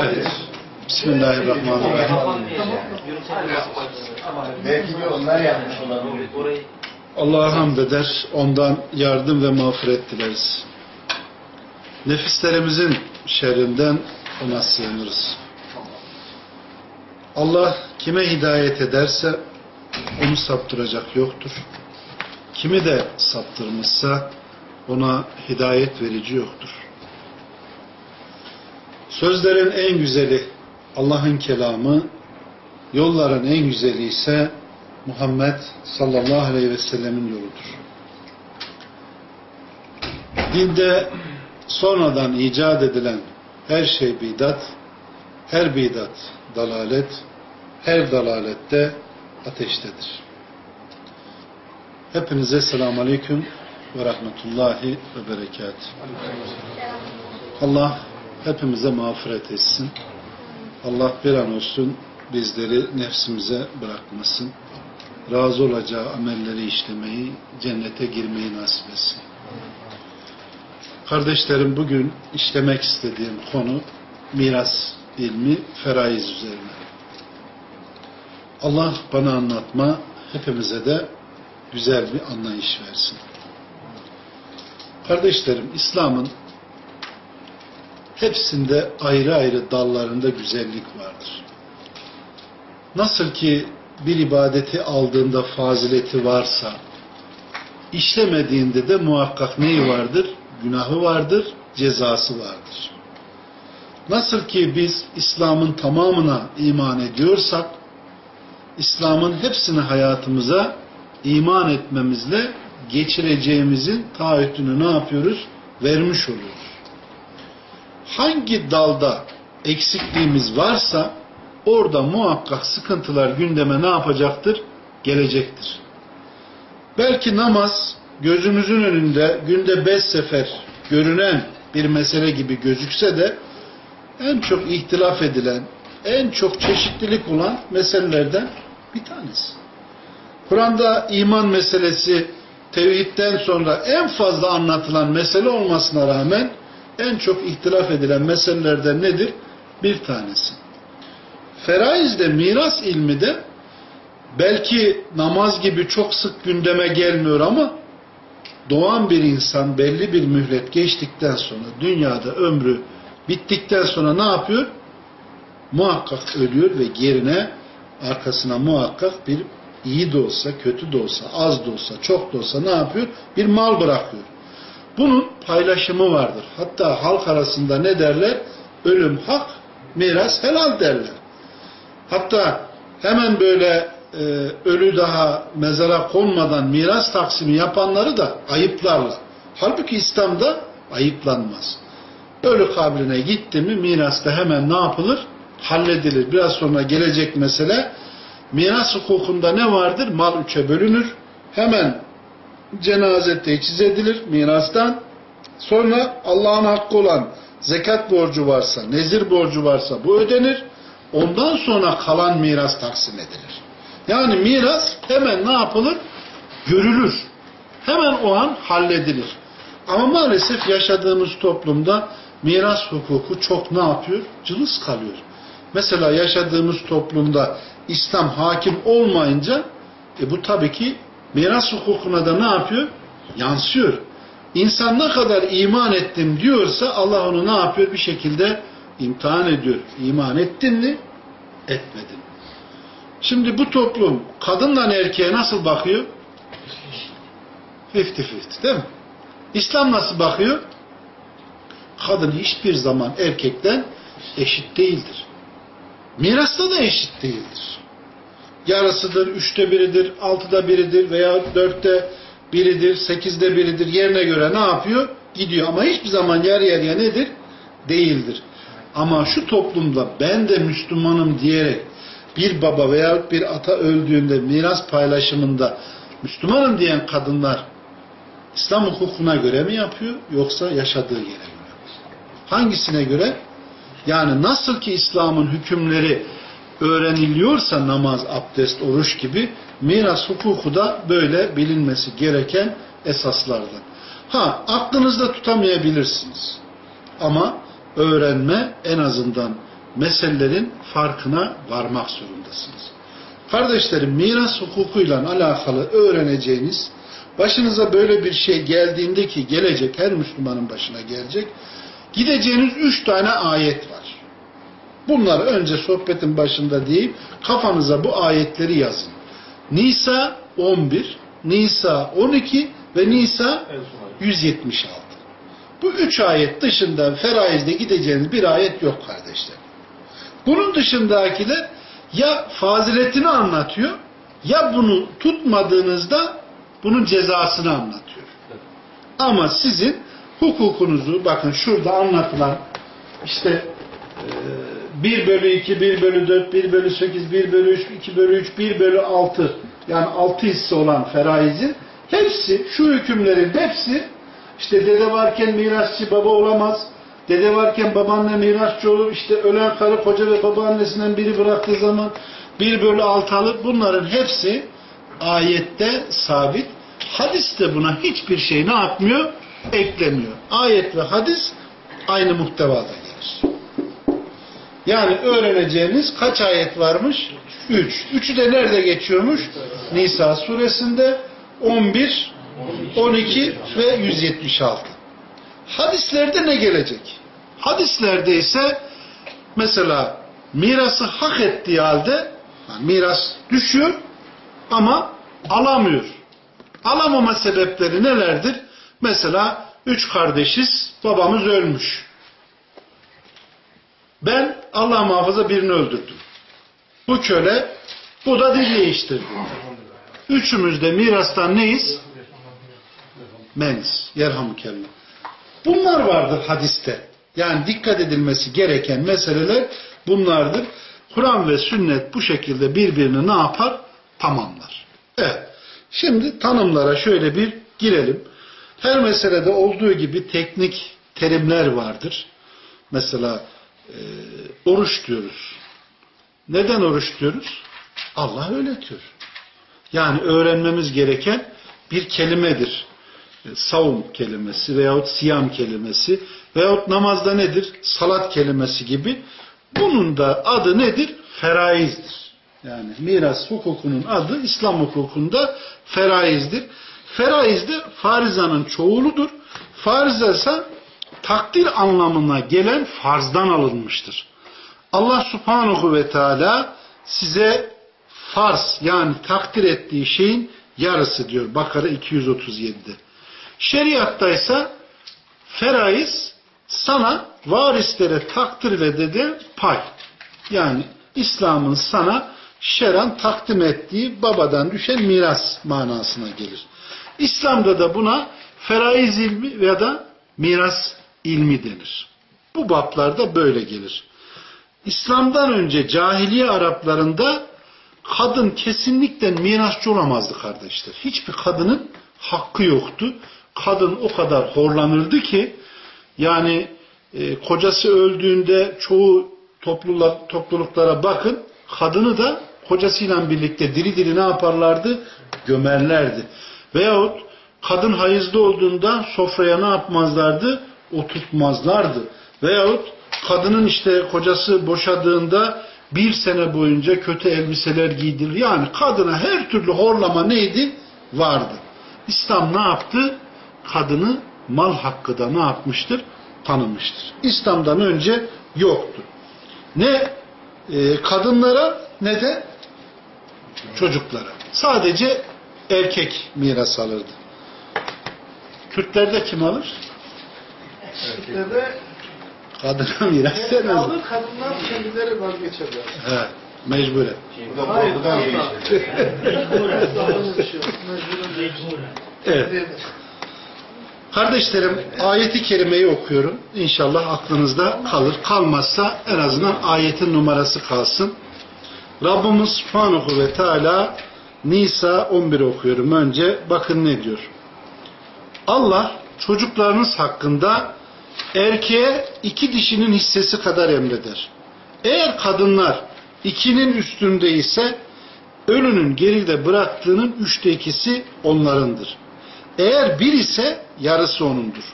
Evet. Bismillahirrahmanirrahim. Belki de onlar yapmış olabilir. Allah'a hamd eder, ondan yardım ve mağfiret dileriz. Nefislerimizin şerrinden ona sığınırız. Allah kime hidayet ederse onu saptıracak yoktur. Kimi de saptırmışsa ona hidayet verici yoktur. Sözlerin en güzeli Allah'ın kelamı, yolların en güzeli ise Muhammed sallallahu aleyhi ve sellemin yoludur. Dinde sonradan icat edilen her şey bidat, her bidat dalalet, her dalalette ateştedir. Hepinize selamun aleyküm ve rahmetullahi ve berekat. Allah hepimize mağfiret etsin. Allah bir an olsun bizleri nefsimize bırakmasın. Razı olacağı amelleri işlemeyi, cennete girmeyi nasip etsin. Kardeşlerim bugün işlemek istediğim konu miras ilmi feraiz üzerine. Allah bana anlatma, hepimize de güzel bir anlayış versin. Kardeşlerim, İslam'ın hepsinde ayrı ayrı dallarında güzellik vardır. Nasıl ki bir ibadeti aldığında fazileti varsa, işlemediğinde de muhakkak neyi vardır? Günahı vardır, cezası vardır. Nasıl ki biz İslam'ın tamamına iman ediyorsak, İslam'ın hepsini hayatımıza iman etmemizle geçireceğimizin taahhütünü ne yapıyoruz? Vermiş oluyoruz. Hangi dalda eksikliğimiz varsa orada muhakkak sıkıntılar gündeme ne yapacaktır? Gelecektir. Belki namaz gözümüzün önünde günde beş sefer görünen bir mesele gibi gözükse de en çok ihtilaf edilen, en çok çeşitlilik olan meselelerden bir tanesi. Kur'an'da iman meselesi tevhidden sonra en fazla anlatılan mesele olmasına rağmen en çok ihtilaf edilen meselelerden nedir? Bir tanesi. Feraiz de miras ilmi de belki namaz gibi çok sık gündeme gelmiyor ama doğan bir insan belli bir mühlet geçtikten sonra dünyada ömrü bittikten sonra ne yapıyor? Muhakkak ölüyor ve yerine arkasına muhakkak bir iyi de olsa, kötü de olsa, az da olsa, çok da olsa ne yapıyor? Bir mal bırakıyor. Bunun paylaşımı vardır. Hatta halk arasında ne derler? Ölüm hak, miras helal derler. Hatta hemen böyle e, ölü daha mezara konmadan miras taksimi yapanları da ayıplarlar. Halbuki İslam'da ayıplanmaz. Ölü kabrine gitti mi mirasta hemen ne yapılır? Halledilir. Biraz sonra gelecek mesele miras hukukunda ne vardır? Mal üçe bölünür. Hemen cenaze teçhiz edilir mirastan. Sonra Allah'ın hakkı olan zekat borcu varsa, nezir borcu varsa bu ödenir. Ondan sonra kalan miras taksim edilir. Yani miras hemen ne yapılır? Görülür. Hemen o an halledilir. Ama maalesef yaşadığımız toplumda miras hukuku çok ne yapıyor? Cılız kalıyor. Mesela yaşadığımız toplumda İslam hakim olmayınca e bu tabii ki miras hukukuna da ne yapıyor? Yansıyor. İnsan ne kadar iman ettim diyorsa Allah onu ne yapıyor? Bir şekilde imtihan ediyor. İman ettin mi? Etmedin. Şimdi bu toplum kadınla erkeğe nasıl bakıyor? 50-50 değil mi? İslam nasıl bakıyor? Kadın hiçbir zaman erkekten eşit değildir. Mirasta da eşit değildir. Yarısıdır, üçte biridir, altıda biridir veya dörtte biridir, sekizde biridir. Yerine göre ne yapıyor? Gidiyor. Ama hiçbir zaman yarı yarıya nedir? Değildir. Ama şu toplumda ben de Müslümanım diyerek bir baba veya bir ata öldüğünde miras paylaşımında Müslümanım diyen kadınlar İslam hukukuna göre mi yapıyor yoksa yaşadığı yere göre mi? Hangisine göre? Yani nasıl ki İslam'ın hükümleri öğreniliyorsa namaz, abdest, oruç gibi miras hukuku da böyle bilinmesi gereken esaslardan. Ha aklınızda tutamayabilirsiniz. Ama öğrenme en azından meselelerin farkına varmak zorundasınız. Kardeşlerim miras hukukuyla alakalı öğreneceğiniz başınıza böyle bir şey geldiğinde ki gelecek her Müslümanın başına gelecek gideceğiniz üç tane ayet var. Bunları önce sohbetin başında deyip kafanıza bu ayetleri yazın. Nisa 11, Nisa 12 ve Nisa 176. Bu üç ayet dışında feraizde gideceğiniz bir ayet yok kardeşler. Bunun dışındakiler ya faziletini anlatıyor ya bunu tutmadığınızda bunun cezasını anlatıyor. Ama sizin hukukunuzu bakın şurada anlatılan işte 1 bölü 2, 1 bölü 4, 1 bölü 8, 1 bölü 3, 2 bölü 3, 1 bölü 6 yani 6 hisse olan feraizin hepsi şu hükümlerin hepsi işte dede varken mirasçı baba olamaz. Dede varken babaanne mirasçı olur. İşte ölen karı koca ve babaannesinden biri bıraktığı zaman 1 bölü 6 alır. Bunların hepsi ayette sabit. Hadis de buna hiçbir şey ne yapmıyor? Eklemiyor. Ayet ve hadis aynı muhtevada. Yani öğreneceğiniz kaç ayet varmış? 3. Üçü de nerede geçiyormuş? Nisa suresinde 11, 12 ve 176. Hadislerde ne gelecek? Hadislerde ise mesela mirası hak ettiği halde yani miras düşüyor ama alamıyor. Alamama sebepleri nelerdir? Mesela üç kardeşiz, babamız ölmüş. Ben Allah muhafaza birini öldürdüm. Bu köle, bu da dil değiştirdi. Üçümüz de mirastan neyiz? Meniz. Yerhamükellah. Bunlar vardır hadiste. Yani dikkat edilmesi gereken meseleler bunlardır. Kur'an ve sünnet bu şekilde birbirini ne yapar? Tamamlar. Evet. Şimdi tanımlara şöyle bir girelim. Her meselede olduğu gibi teknik terimler vardır. Mesela e, oruç diyoruz. Neden oruç diyoruz? Allah öğretiyor. Yani öğrenmemiz gereken bir kelimedir. E, savun kelimesi veyahut siyam kelimesi veyahut namazda nedir? Salat kelimesi gibi. Bunun da adı nedir? Feraizdir. Yani miras hukukunun adı İslam hukukunda feraizdir. Feraiz de farizanın çoğuludur. Fariza ise takdir anlamına gelen farzdan alınmıştır. Allah subhanahu ve teala size farz yani takdir ettiği şeyin yarısı diyor Bakara 237'de. Şeriatta ise feraiz sana varislere takdir ve dedi pay. Yani İslam'ın sana şeran takdim ettiği babadan düşen miras manasına gelir. İslam'da da buna feraiz ilmi ya da miras ilmi denir. Bu baplarda böyle gelir. İslam'dan önce cahiliye Araplarında kadın kesinlikle mirasçı olamazdı kardeşler. Hiçbir kadının hakkı yoktu. Kadın o kadar horlanırdı ki yani e, kocası öldüğünde çoğu topluluk, topluluklara bakın kadını da kocasıyla birlikte diri diri ne yaparlardı? Gömerlerdi. Veyahut kadın hayızlı olduğunda sofraya ne yapmazlardı? Oturtmazlardı. Veyahut kadının işte kocası boşadığında bir sene boyunca kötü elbiseler giydirir. Yani kadına her türlü horlama neydi? Vardı. İslam ne yaptı? Kadını mal hakkı da ne yapmıştır? Tanımıştır. İslam'dan önce yoktu. Ne e, kadınlara ne de çocuklara. Sadece erkek miras alırdı. Kürtlerde kim alır? Erkeklerde Kadına miras vermez. alır, kadınlar kendileri vazgeçerler. He, mecburen. Hayır, Bu da iyi işte. Evet. Kardeşlerim ayeti kerimeyi okuyorum. İnşallah aklınızda kalır. Kalmazsa en azından ayetin numarası kalsın. Rabbimiz Subhanahu ve Teala Nisa 11 okuyorum önce. Bakın ne diyor. Allah çocuklarınız hakkında erkeğe iki dişinin hissesi kadar emreder. Eğer kadınlar ikinin üstünde ise ölünün geride bıraktığının üçte ikisi onlarındır. Eğer bir ise yarısı onundur.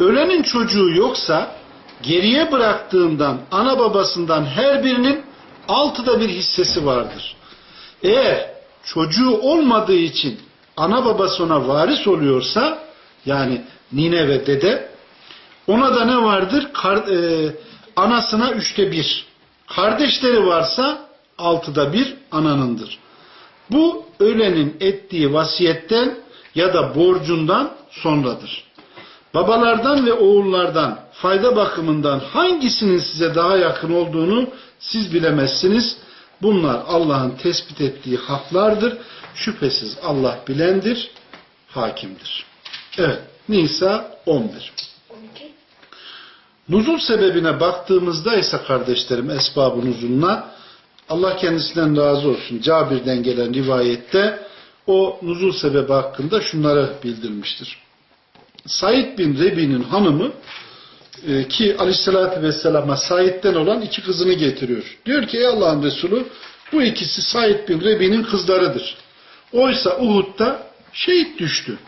Ölenin çocuğu yoksa geriye bıraktığından ana babasından her birinin altıda bir hissesi vardır. Eğer çocuğu olmadığı için ana babası ona varis oluyorsa yani nine ve dede ona da ne vardır? Kar, e, anasına üçte bir. Kardeşleri varsa altıda bir ananındır. Bu ölenin ettiği vasiyetten ya da borcundan sonradır. Babalardan ve oğullardan fayda bakımından hangisinin size daha yakın olduğunu siz bilemezsiniz. Bunlar Allah'ın tespit ettiği haklardır. Şüphesiz Allah bilendir, hakimdir. Evet, Nisa 11. Nuzul sebebine baktığımızda ise kardeşlerim esbab-ı nuzuluna Allah kendisinden razı olsun. Cabir'den gelen rivayette o nuzul sebebi hakkında şunları bildirmiştir. Said bin Rebi'nin hanımı e, ki aleyhissalatü vesselama Said'den olan iki kızını getiriyor. Diyor ki ey Allah'ın Resulü bu ikisi Said bin Rebi'nin kızlarıdır. Oysa Uhud'da şehit düştü.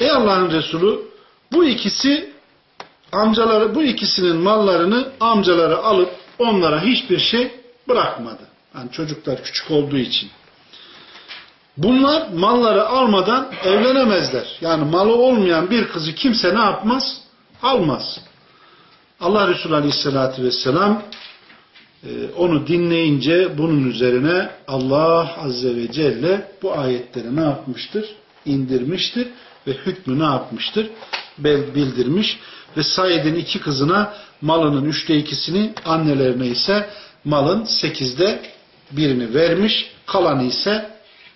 Ey Allah'ın Resulü bu ikisi amcaları bu ikisinin mallarını amcaları alıp onlara hiçbir şey bırakmadı. Yani çocuklar küçük olduğu için. Bunlar malları almadan evlenemezler. Yani malı olmayan bir kızı kimse ne yapmaz? Almaz. Allah Resulü Aleyhisselatü Vesselam e, onu dinleyince bunun üzerine Allah Azze ve Celle bu ayetleri ne yapmıştır? İndirmiştir ve hükmü ne yapmıştır? Bildirmiş ve Said'in iki kızına malının üçte ikisini annelerine ise malın sekizde birini vermiş kalanı ise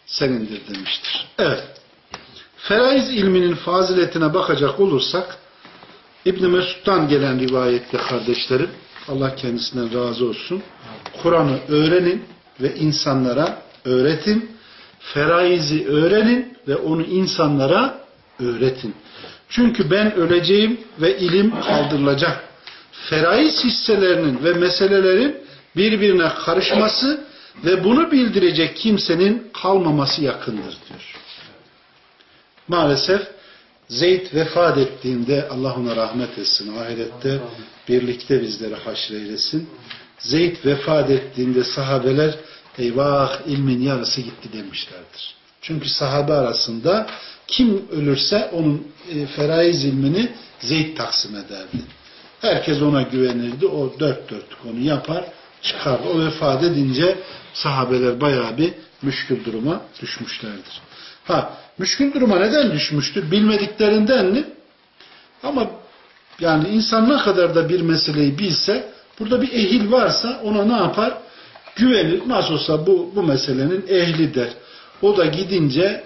senindir demiştir. Evet. Feraiz ilminin faziletine bakacak olursak İbn Mesud'dan gelen rivayette kardeşlerim Allah kendisinden razı olsun. Kur'an'ı öğrenin ve insanlara öğretin. Feraizi öğrenin ve onu insanlara öğretin. Çünkü ben öleceğim ve ilim kaldırılacak. Feraiz hisselerinin ve meselelerin birbirine karışması ve bunu bildirecek kimsenin kalmaması yakındır diyor. Maalesef Zeyd vefat ettiğinde Allah ona rahmet etsin. Ahirette birlikte bizleri haşreylesin. Zeyd vefat ettiğinde sahabeler eyvah ilmin yarısı gitti demişlerdir. Çünkü sahabe arasında kim ölürse onun e, feraiz ilmini Zeyd taksim ederdi. Herkes ona güvenirdi. O dört dörtlük onu yapar, çıkar. O vefat edince sahabeler bayağı bir müşkül duruma düşmüşlerdir. Ha, müşkül duruma neden düşmüştür? Bilmediklerinden mi? Ama yani insan ne kadar da bir meseleyi bilse, burada bir ehil varsa ona ne yapar? Güvenir. Nasıl olsa bu, bu meselenin ehli der. O da gidince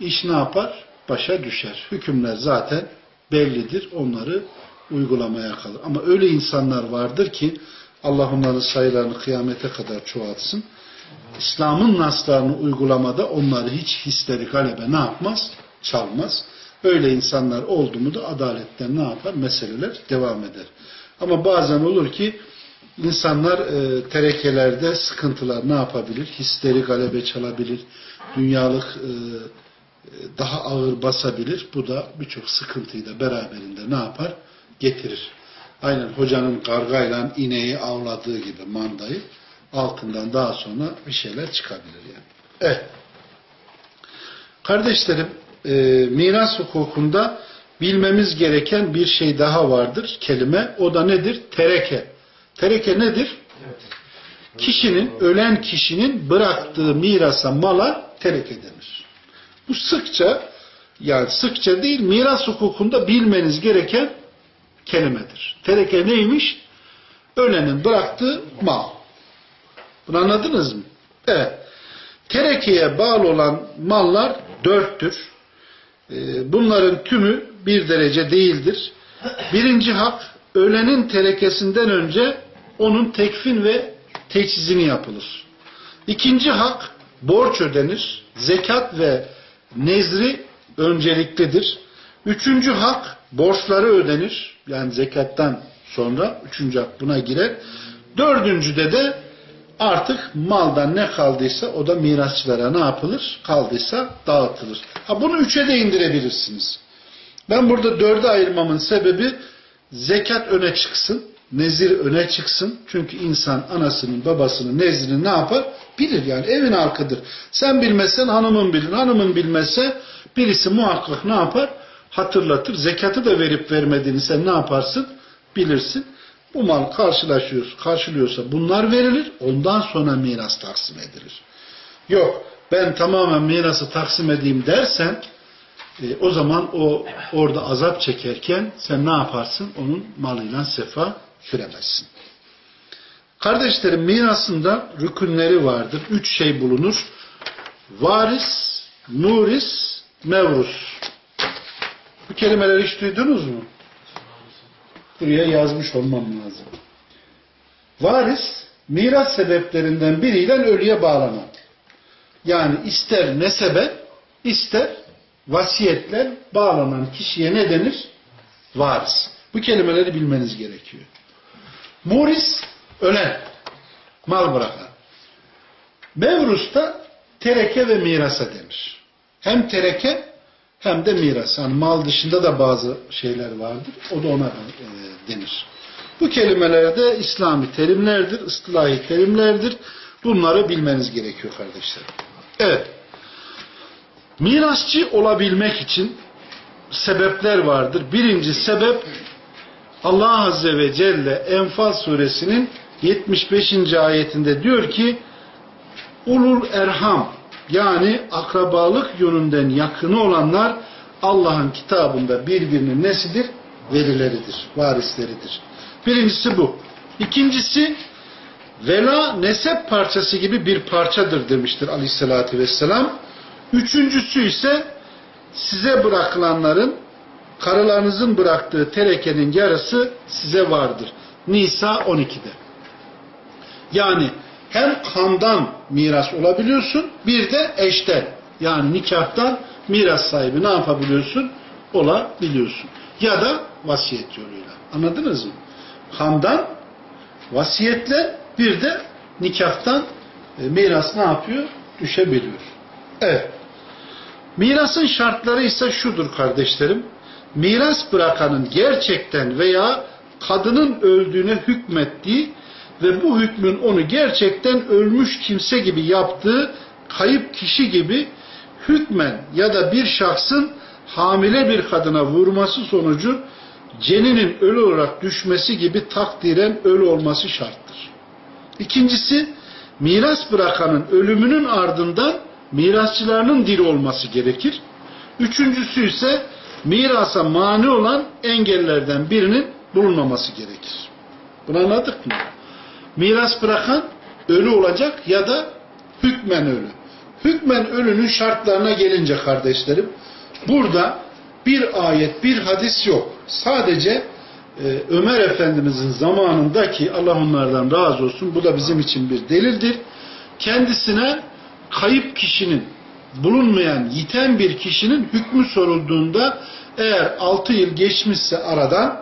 iş ne yapar? Başa düşer. Hükümler zaten bellidir. Onları uygulamaya kalır. Ama öyle insanlar vardır ki Allah onların sayılarını kıyamete kadar çoğaltsın. İslam'ın naslarını uygulamada onları hiç hisleri galebe ne yapmaz? Çalmaz. Öyle insanlar oldu mu da adaletten ne yapar? Meseleler devam eder. Ama bazen olur ki insanlar e, terekelerde sıkıntılar ne yapabilir? Hisleri galebe çalabilir. Dünyalık e, daha ağır basabilir. Bu da birçok sıkıntıyı da beraberinde ne yapar? Getirir. Aynen hocanın kargayla ineği avladığı gibi mandayı altından daha sonra bir şeyler çıkabilir yani. Evet. Kardeşlerim e, miras hukukunda bilmemiz gereken bir şey daha vardır kelime. O da nedir? Tereke. Tereke nedir? Kişinin, ölen kişinin bıraktığı mirasa mala tereke denir. Bu sıkça yani sıkça değil miras hukukunda bilmeniz gereken kelimedir. Tereke neymiş? Ölenin bıraktığı mal. Bunu anladınız mı? Evet. Terekeye bağlı olan mallar dörttür. Ee, bunların tümü bir derece değildir. Birinci hak, ölenin terekesinden önce onun tekfin ve teçhizini yapılır. İkinci hak, borç ödenir. Zekat ve nezri önceliklidir. Üçüncü hak, borçları ödenir. Yani zekattan sonra üçüncü hak buna girer. Dördüncüde de artık maldan ne kaldıysa o da mirasçılara ne yapılır? Kaldıysa dağıtılır. Ha bunu üçe de indirebilirsiniz. Ben burada dörde ayırmamın sebebi zekat öne çıksın, nezir öne çıksın. Çünkü insan anasının babasının nezrini ne yapar? Bilir yani evin halkıdır. Sen bilmezsen hanımın bilir, hanımın bilmezse birisi muhakkak ne yapar? Hatırlatır. Zekatı da verip vermediğini sen ne yaparsın? Bilirsin. Bu mal karşılaşıyor, karşılıyorsa bunlar verilir. Ondan sonra miras taksim edilir. Yok ben tamamen mirası taksim edeyim dersen e, o zaman o orada azap çekerken sen ne yaparsın? Onun malıyla sefa süremezsin. Kardeşlerim mirasında rükünleri vardır. Üç şey bulunur. Varis, nuris, mevrus. Bu kelimeleri hiç duydunuz mu? Buraya yazmış olmam lazım. Varis, miras sebeplerinden biriyle ölüye bağlanan. Yani ister nesebe, ister vasiyetle bağlanan kişiye ne denir? Varis. Bu kelimeleri bilmeniz gerekiyor. Muris, ölen, mal bırakan. Mevrus da tereke ve mirasa denir. Hem tereke hem de miras. Yani mal dışında da bazı şeyler vardır. O da ona e, denir. Bu kelimeler de İslami terimlerdir, ıstılahi terimlerdir. Bunları bilmeniz gerekiyor kardeşlerim. Evet. Mirasçı olabilmek için sebepler vardır. Birinci sebep Allah Azze ve Celle Enfal suresinin 75. ayetinde diyor ki Ulul Erham yani akrabalık yönünden yakını olanlar Allah'ın kitabında birbirinin nesidir? Verileridir, varisleridir. Birincisi bu. İkincisi vela nesep parçası gibi bir parçadır demiştir aleyhissalatü vesselam. Üçüncüsü ise size bırakılanların karılarınızın bıraktığı terekenin yarısı size vardır. Nisa 12'de. Yani hem kandan miras olabiliyorsun bir de eşten yani nikahtan miras sahibi ne yapabiliyorsun? Olabiliyorsun. Ya da vasiyet yoluyla. Anladınız mı? Kandan vasiyetle bir de nikahtan e, miras ne yapıyor? Düşebiliyor. Evet. Mirasın şartları ise şudur kardeşlerim. Miras bırakanın gerçekten veya kadının öldüğüne hükmettiği ve bu hükmün onu gerçekten ölmüş kimse gibi yaptığı kayıp kişi gibi hükmen ya da bir şahsın hamile bir kadına vurması sonucu ceninin ölü olarak düşmesi gibi takdiren ölü olması şarttır. İkincisi miras bırakanın ölümünün ardından mirasçılarının diri olması gerekir. Üçüncüsü ise mirasa mani olan engellerden birinin bulunmaması gerekir. Bunu anladık mı? Miras bırakan ölü olacak ya da hükmen ölü. Hükmen ölünün şartlarına gelince kardeşlerim, burada bir ayet, bir hadis yok. Sadece e, Ömer Efendimizin zamanındaki Allah onlardan razı olsun, bu da bizim için bir delildir. Kendisine kayıp kişinin, bulunmayan, yiten bir kişinin hükmü sorulduğunda eğer 6 yıl geçmişse aradan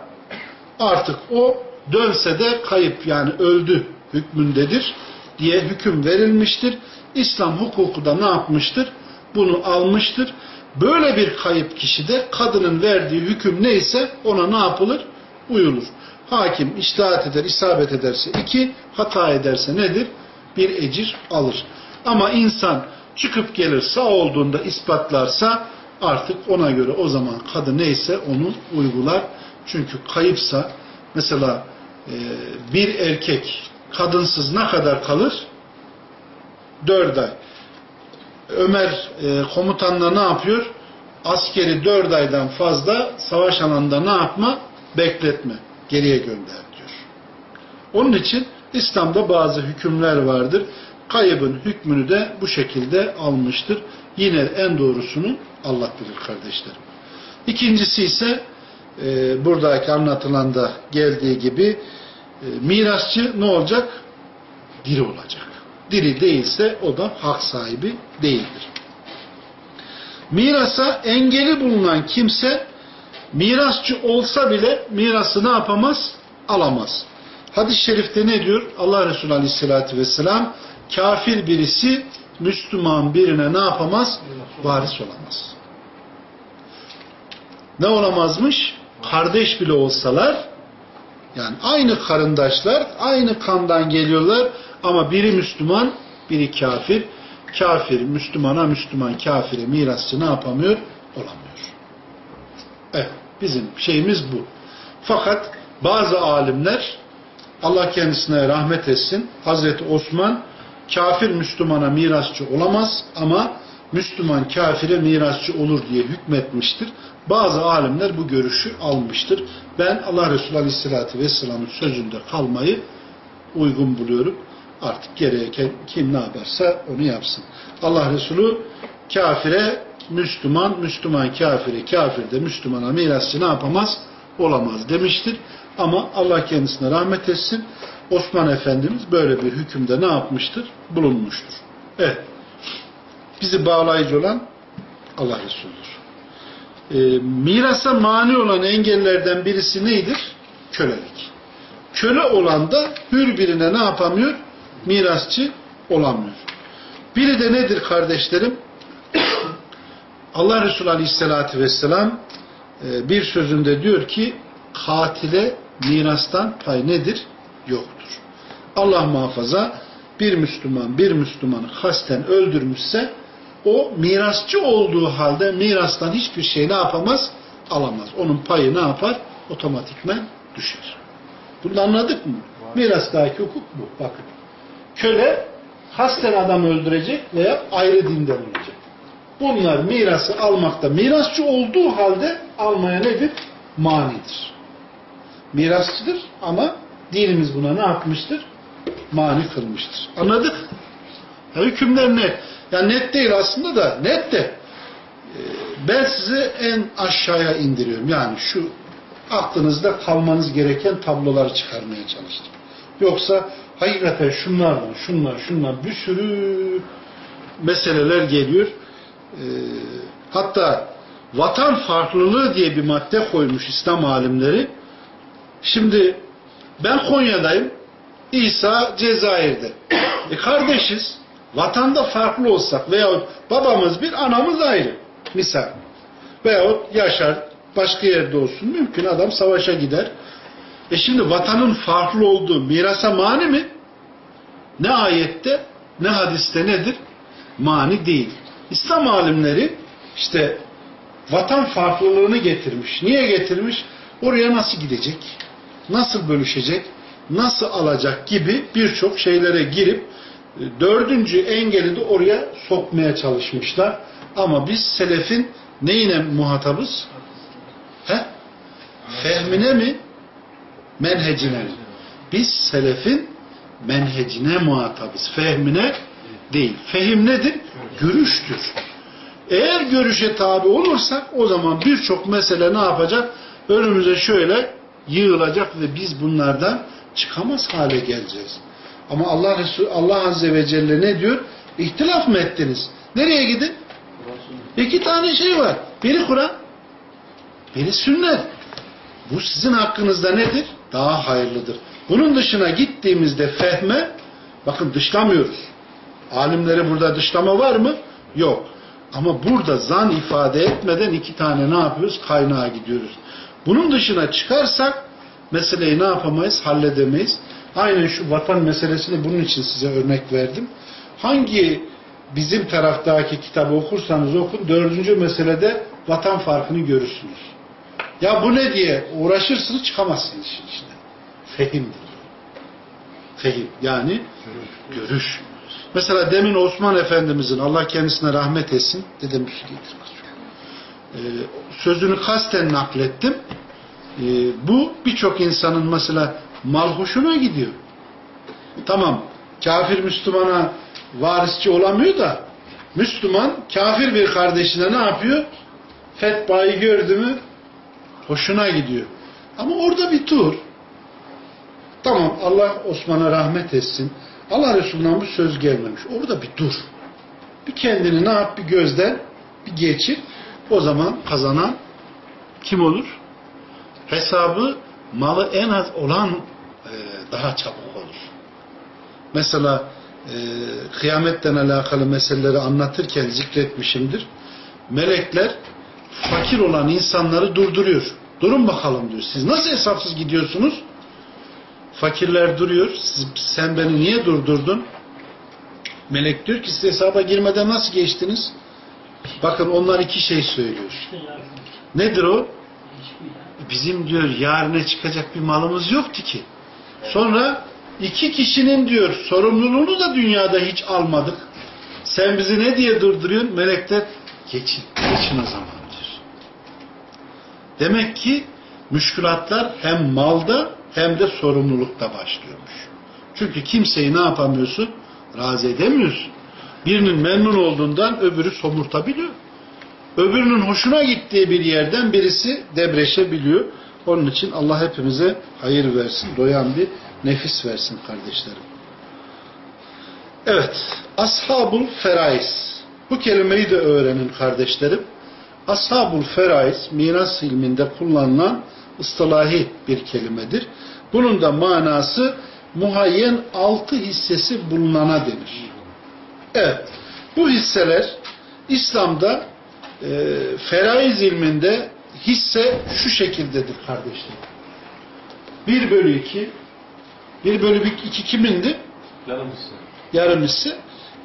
artık o dönse de kayıp yani öldü hükmündedir diye hüküm verilmiştir. İslam hukuku da ne yapmıştır? Bunu almıştır. Böyle bir kayıp kişide kadının verdiği hüküm neyse ona ne yapılır? Uyulur. Hakim iştahat eder, isabet ederse iki, hata ederse nedir? Bir ecir alır. Ama insan çıkıp gelir sağ olduğunda ispatlarsa artık ona göre o zaman kadın neyse onu uygular. Çünkü kayıpsa mesela e, bir erkek kadınsız ne kadar kalır? Dört ay. Ömer e, komutanla ne yapıyor? Askeri dört aydan fazla savaş alanında ne yapma? Bekletme. Geriye gönder diyor. Onun için İslam'da bazı hükümler vardır. Kaybın hükmünü de bu şekilde almıştır. Yine en doğrusunu Allah bilir kardeşlerim. İkincisi ise e, buradaki anlatılan da geldiği gibi e, mirasçı ne olacak? Diri olacak. Diri değilse o da hak sahibi değildir. Mirasa engeli bulunan kimse mirasçı olsa bile mirası ne yapamaz? Alamaz. Hadis-i şerifte ne diyor? Allah Resulü Aleyhisselatü Vesselam kafir birisi Müslüman birine ne yapamaz? Varis olamaz. Ne olamazmış? Kardeş bile olsalar Yani aynı karındaşlar, aynı kandan geliyorlar ama biri Müslüman, biri kafir. Kafir, Müslümana, Müslüman, kafire mirasçı ne yapamıyor? Olamıyor. Evet, bizim şeyimiz bu. Fakat bazı alimler, Allah kendisine rahmet etsin, Hazreti Osman, kafir Müslümana mirasçı olamaz ama Müslüman kafire mirasçı olur diye hükmetmiştir. Bazı alimler bu görüşü almıştır. Ben Allah Resulü Aleyhisselatü Vesselam'ın sözünde kalmayı uygun buluyorum. Artık gereken kim ne yaparsa onu yapsın. Allah Resulü kafire Müslüman, Müslüman kafire, kafir de Müslümana mirasçı ne yapamaz? Olamaz demiştir. Ama Allah kendisine rahmet etsin. Osman Efendimiz böyle bir hükümde ne yapmıştır? Bulunmuştur. Evet. Bizi bağlayıcı olan Allah Resulü'dür. Ee, mirasa mani olan engellerden birisi neydir? Kölelik. Köle olan da hür birine ne yapamıyor? Mirasçı olamıyor. Biri de nedir kardeşlerim? Allah Resulü Aleyhisselatü Vesselam e, bir sözünde diyor ki katile mirastan pay nedir? Yoktur. Allah muhafaza bir Müslüman bir Müslümanı kasten öldürmüşse o mirasçı olduğu halde mirastan hiçbir şey ne yapamaz? Alamaz. Onun payı ne yapar? Otomatikmen düşer. Bunu anladık mı? Mirastaki hukuk bu. Bakın. Köle kasten adam öldürecek veya ayrı dinden olacak. Bunlar mirası almakta mirasçı olduğu halde almaya nedir? Manidir. Mirasçıdır ama dinimiz buna ne yapmıştır? Mani kılmıştır. Anladık? Ya hükümler net. Yani net değil aslında da net de e, ben size en aşağıya indiriyorum. Yani şu aklınızda kalmanız gereken tabloları çıkarmaya çalıştım. Yoksa hakikaten şunlardan, şunlar, şunlar bir sürü meseleler geliyor. Ee, hatta vatan farklılığı diye bir madde koymuş İslam alimleri. Şimdi ben Konya'dayım, İsa Cezayir'de. E kardeşiz, vatanda farklı olsak veyahut babamız bir, anamız ayrı. Misal. Veyahut yaşar, başka yerde olsun. Mümkün adam savaşa gider. E şimdi vatanın farklı olduğu mirasa mani mi? Ne ayette ne hadiste nedir? Mani değil. İslam alimleri işte vatan farklılığını getirmiş. Niye getirmiş? Oraya nasıl gidecek? Nasıl bölüşecek? Nasıl alacak gibi birçok şeylere girip dördüncü engeli de oraya sokmaya çalışmışlar. Ama biz selefin neyine muhatabız? He? Fehmine mi? Menhecine mi? Biz selefin menhecine muhatabız. Fehmine değil. Fehim nedir? Görüştür. Eğer görüşe tabi olursak o zaman birçok mesele ne yapacak? Önümüze şöyle yığılacak ve biz bunlardan çıkamaz hale geleceğiz. Ama Allah Resulü, Allah Azze ve Celle ne diyor? İhtilaf mı ettiniz? Nereye gidin? İki tane şey var. Biri Kur'an, biri sünnet. Bu sizin hakkınızda nedir? Daha hayırlıdır. Bunun dışına gittiğimizde fehme, bakın dışlamıyoruz. Alimleri burada dışlama var mı? Yok. Ama burada zan ifade etmeden iki tane ne yapıyoruz? Kaynağa gidiyoruz. Bunun dışına çıkarsak meseleyi ne yapamayız? Halledemeyiz. Aynen şu vatan meselesini bunun için size örnek verdim. Hangi bizim taraftaki kitabı okursanız okun dördüncü meselede vatan farkını görürsünüz. Ya bu ne diye uğraşırsınız çıkamazsınız işin içinden. Fehimdir. Fehim yani görüş. Mesela demin Osman Efendimizin Allah kendisine rahmet etsin dedim şey. Ee, sözünü kasten naklettim. Ee, bu birçok insanın mesela mal hoşuna gidiyor. Tamam kafir Müslümana varisçi olamıyor da Müslüman kafir bir kardeşine ne yapıyor? Fetba'yı gördü mü hoşuna gidiyor. Ama orada bir tur. Tamam Allah Osman'a rahmet etsin. Allah Resulü'nden bu söz gelmemiş. Orada bir dur. Bir kendini ne yap bir gözden bir geçir. O zaman kazanan kim olur? Hesabı malı en az olan daha çabuk olur. Mesela e, kıyametten alakalı meseleleri anlatırken zikretmişimdir. Melekler fakir olan insanları durduruyor. Durun bakalım diyor. Siz nasıl hesapsız gidiyorsunuz? Fakirler duruyor. Siz- sen beni niye durdurdun? Melek diyor ki siz hesaba girmeden nasıl geçtiniz? Bakın onlar iki şey söylüyor. Nedir o? Bizim diyor yarına çıkacak bir malımız yoktu ki. Sonra iki kişinin diyor sorumluluğunu da dünyada hiç almadık. Sen bizi ne diye durduruyorsun? Melekler geçin, geçin o zaman diyor. Demek ki müşkülatlar hem malda hem de sorumlulukta başlıyormuş. Çünkü kimseyi ne yapamıyorsun? Razı edemiyorsun. Birinin memnun olduğundan öbürü somurtabiliyor. Öbürünün hoşuna gittiği bir yerden birisi debreşebiliyor. Onun için Allah hepimize hayır versin, doyan bir nefis versin kardeşlerim. Evet, Ashabul Feraiz. Bu kelimeyi de öğrenin kardeşlerim. Ashabul Feraiz, miras ilminde kullanılan ıslahi bir kelimedir. Bunun da manası muhayyen altı hissesi bulunana denir. Evet, bu hisseler İslam'da e, feraiz ilminde hisse şu şekildedir kardeşlerim. 1 bölü 2 1 bölü 2 kimindi? Yarım hisse. Yarım hisse.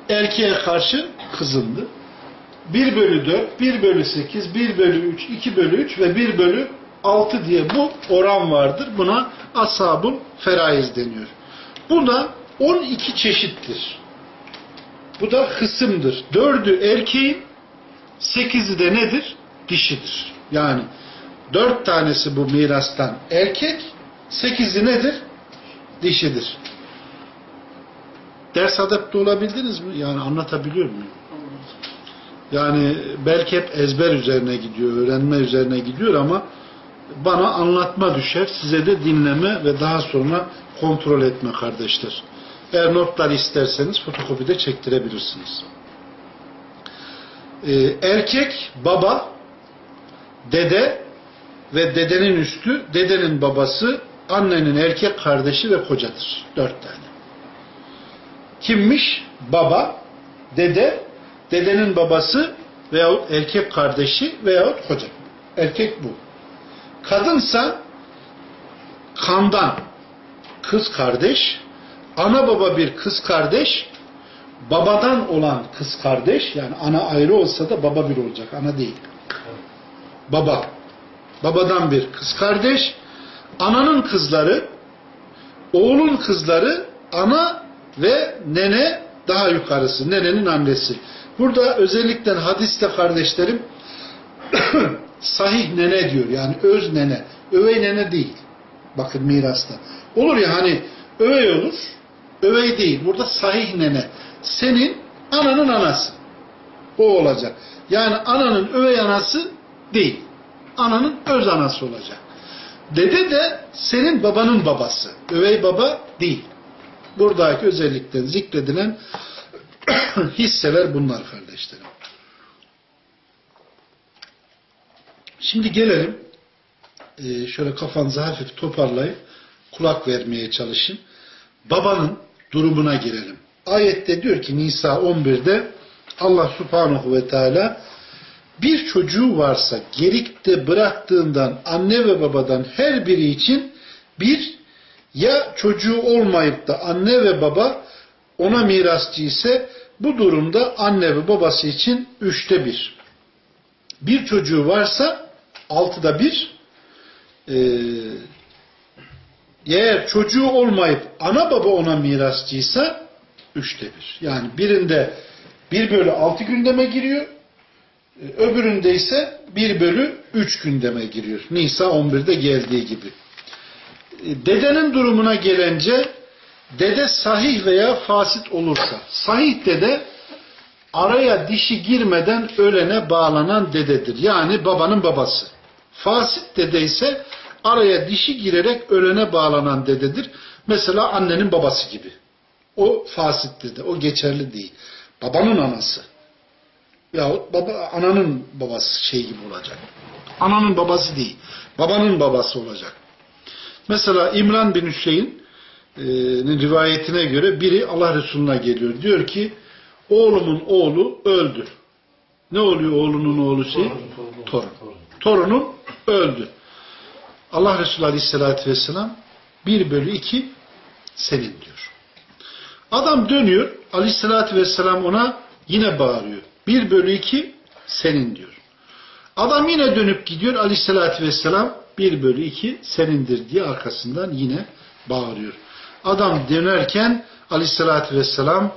Erkeğe karşı kızındı. 1 bölü 4, 1 bölü 8, 1 bölü 3, 2 bölü 3 ve 1 bölü 6 diye bu oran vardır. Buna ashabul feraiz deniyor. Buna 12 çeşittir. Bu da hısımdır. Dördü erkeğin, sekizi de nedir? Dişidir. Yani dört tanesi bu mirastan erkek, sekizi nedir? Dişidir. Ders adapte olabildiniz mi? Yani anlatabiliyor muyum? Yani belki hep ezber üzerine gidiyor, öğrenme üzerine gidiyor ama bana anlatma düşer, size de dinleme ve daha sonra kontrol etme kardeşler. Eğer notlar isterseniz fotokopide çektirebilirsiniz. Ee, erkek, baba, dede ve dedenin üstü, dedenin babası, annenin erkek kardeşi ve kocadır. Dört tane. Kimmiş? Baba, dede, dedenin babası veyahut erkek kardeşi veyahut koca. Erkek bu. Kadınsa kandan kız kardeş, ana baba bir kız kardeş, babadan olan kız kardeş, yani ana ayrı olsa da baba bir olacak, ana değil. Baba. Babadan bir kız kardeş, ananın kızları, oğlun kızları, ana ve nene daha yukarısı, nenenin annesi. Burada özellikle hadiste kardeşlerim sahih nene diyor. Yani öz nene. Övey nene değil. Bakın mirasta. Olur ya hani övey olur. Övey değil. Burada sahih nene. Senin ananın anası. O olacak. Yani ananın övey anası değil. Ananın öz anası olacak. Dede de senin babanın babası. Övey baba değil. Buradaki özellikle zikredilen hisseler bunlar kardeşlerim. Şimdi gelelim e, şöyle kafanızı hafif toparlayıp kulak vermeye çalışın. Babanın durumuna girelim. Ayette diyor ki Nisa 11'de Allah subhanahu ve teala bir çocuğu varsa gerikte bıraktığından anne ve babadan her biri için bir ya çocuğu olmayıp da anne ve baba ona mirasçı ise bu durumda anne ve babası için üçte bir. Bir çocuğu varsa altıda bir e, eğer çocuğu olmayıp ana baba ona mirasçıysa üçte bir. Yani birinde bir bölü altı gündeme giriyor öbüründe ise bir bölü üç gündeme giriyor. Nisa 11'de geldiği gibi. E, Dedenin durumuna gelince dede sahih veya fasit olursa sahih dede araya dişi girmeden ölene bağlanan dededir. Yani babanın babası. Fasit dede ise araya dişi girerek ölene bağlanan dededir. Mesela annenin babası gibi. O fasit dede. O geçerli değil. Babanın anası. Yahut baba, ananın babası şey gibi olacak. Ananın babası değil. Babanın babası olacak. Mesela İmran bin Hüseyin e, rivayetine göre biri Allah Resulü'ne geliyor. Diyor ki oğlumun oğlu öldü. Ne oluyor oğlunun oğlu şey? Torun. Torunum öldü. Allah Resulü Aleyhisselatü Vesselam 1 bölü 2 senin diyor. Adam dönüyor. Aleyhissalatü vesselam ona yine bağırıyor. 1 bölü 2 senin diyor. Adam yine dönüp gidiyor. Aleyhissalatü vesselam 1 bölü 2 senindir diye arkasından yine bağırıyor. Adam dönerken Aleyhissalatü vesselam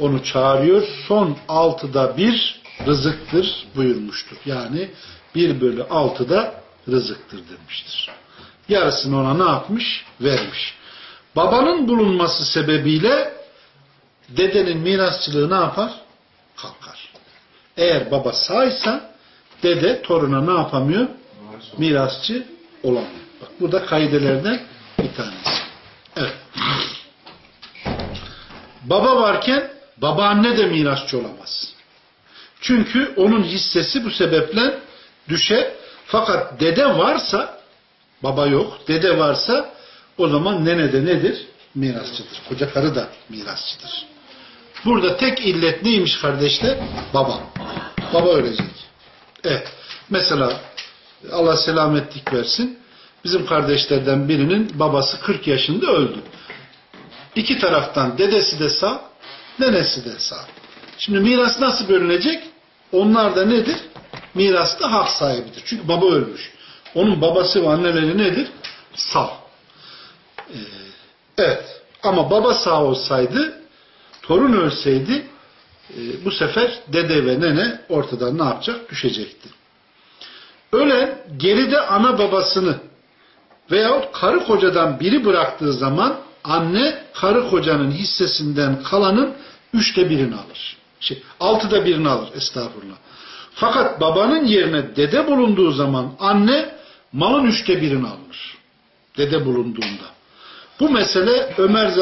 onu çağırıyor. Son altıda bir rızıktır buyurmuştur. Yani 1 bölü 6'da rızıktır demiştir. Yarısını ona ne yapmış? Vermiş. Babanın bulunması sebebiyle dedenin mirasçılığı ne yapar? Kalkar. Eğer baba sağysa dede toruna ne yapamıyor? Mirasçı olamıyor. Bak burada kaidelerden bir tanesi. Evet. Baba varken babaanne de mirasçı olamaz. Çünkü onun hissesi bu sebeple düşer. Fakat dede varsa, baba yok, dede varsa o zaman nene de nedir? Mirasçıdır. Koca karı da mirasçıdır. Burada tek illet neymiş kardeşler? Baba. Baba ölecek. Evet. Mesela Allah selametlik versin. Bizim kardeşlerden birinin babası 40 yaşında öldü. İki taraftan dedesi de sağ, nenesi de sağ. Şimdi miras nasıl bölünecek? Onlar da nedir? Mirasta hak sahibidir. Çünkü baba ölmüş. Onun babası ve anneleri nedir? Sağ. Ee, evet. Ama baba sağ olsaydı, torun ölseydi, e, bu sefer dede ve nene ortadan ne yapacak? Düşecekti. Ölen geride ana babasını veyahut karı kocadan biri bıraktığı zaman anne karı kocanın hissesinden kalanın üçte birini alır. Şey, altıda birini alır estağfurullah. Fakat babanın yerine dede bulunduğu zaman anne malın üçte birini alır. Dede bulunduğunda. Bu mesele Ömer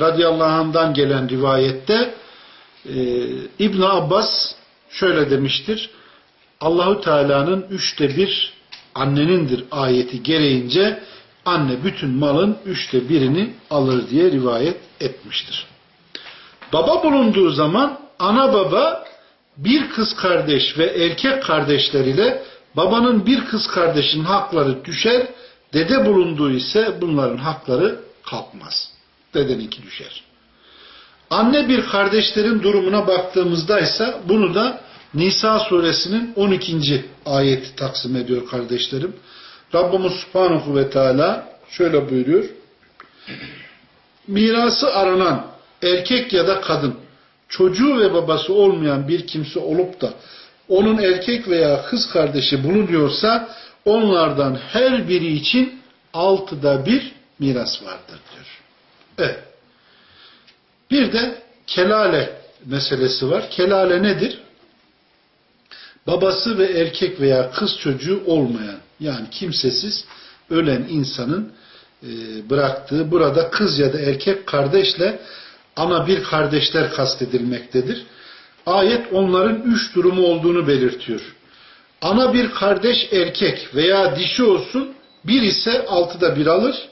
radıyallahu anh'dan gelen rivayette e, İbn Abbas şöyle demiştir. Allahu Teala'nın üçte bir annenindir ayeti gereğince anne bütün malın üçte birini alır diye rivayet etmiştir. Baba bulunduğu zaman ana baba bir kız kardeş ve erkek kardeşler ile babanın bir kız kardeşinin hakları düşer, dede bulunduğu ise bunların hakları kalkmaz. Dedeninki düşer. Anne bir kardeşlerin durumuna baktığımızda ise bunu da Nisa suresinin 12. ayeti taksim ediyor kardeşlerim. Rabbimiz Subhanahu ve Teala şöyle buyuruyor. Mirası aranan erkek ya da kadın çocuğu ve babası olmayan bir kimse olup da onun erkek veya kız kardeşi bulunuyorsa onlardan her biri için altıda bir miras vardır diyor. Evet. Bir de kelale meselesi var. Kelale nedir? Babası ve erkek veya kız çocuğu olmayan yani kimsesiz ölen insanın e, bıraktığı burada kız ya da erkek kardeşle ana bir kardeşler kastedilmektedir. Ayet onların üç durumu olduğunu belirtiyor. Ana bir kardeş erkek veya dişi olsun bir ise altıda bir alır.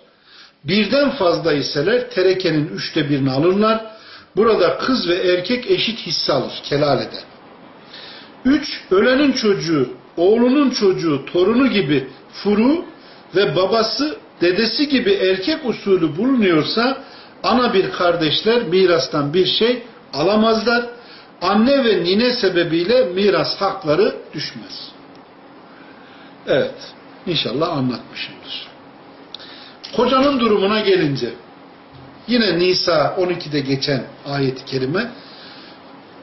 Birden fazla iseler terekenin üçte birini alırlar. Burada kız ve erkek eşit hisse alır kelalede. Üç, ölenin çocuğu, oğlunun çocuğu, torunu gibi furu ve babası, dedesi gibi erkek usulü bulunuyorsa ana bir kardeşler mirastan bir şey alamazlar. Anne ve nine sebebiyle miras hakları düşmez. Evet, inşallah anlatmışımdır. Kocanın durumuna gelince, yine Nisa 12'de geçen ayet-i kerime,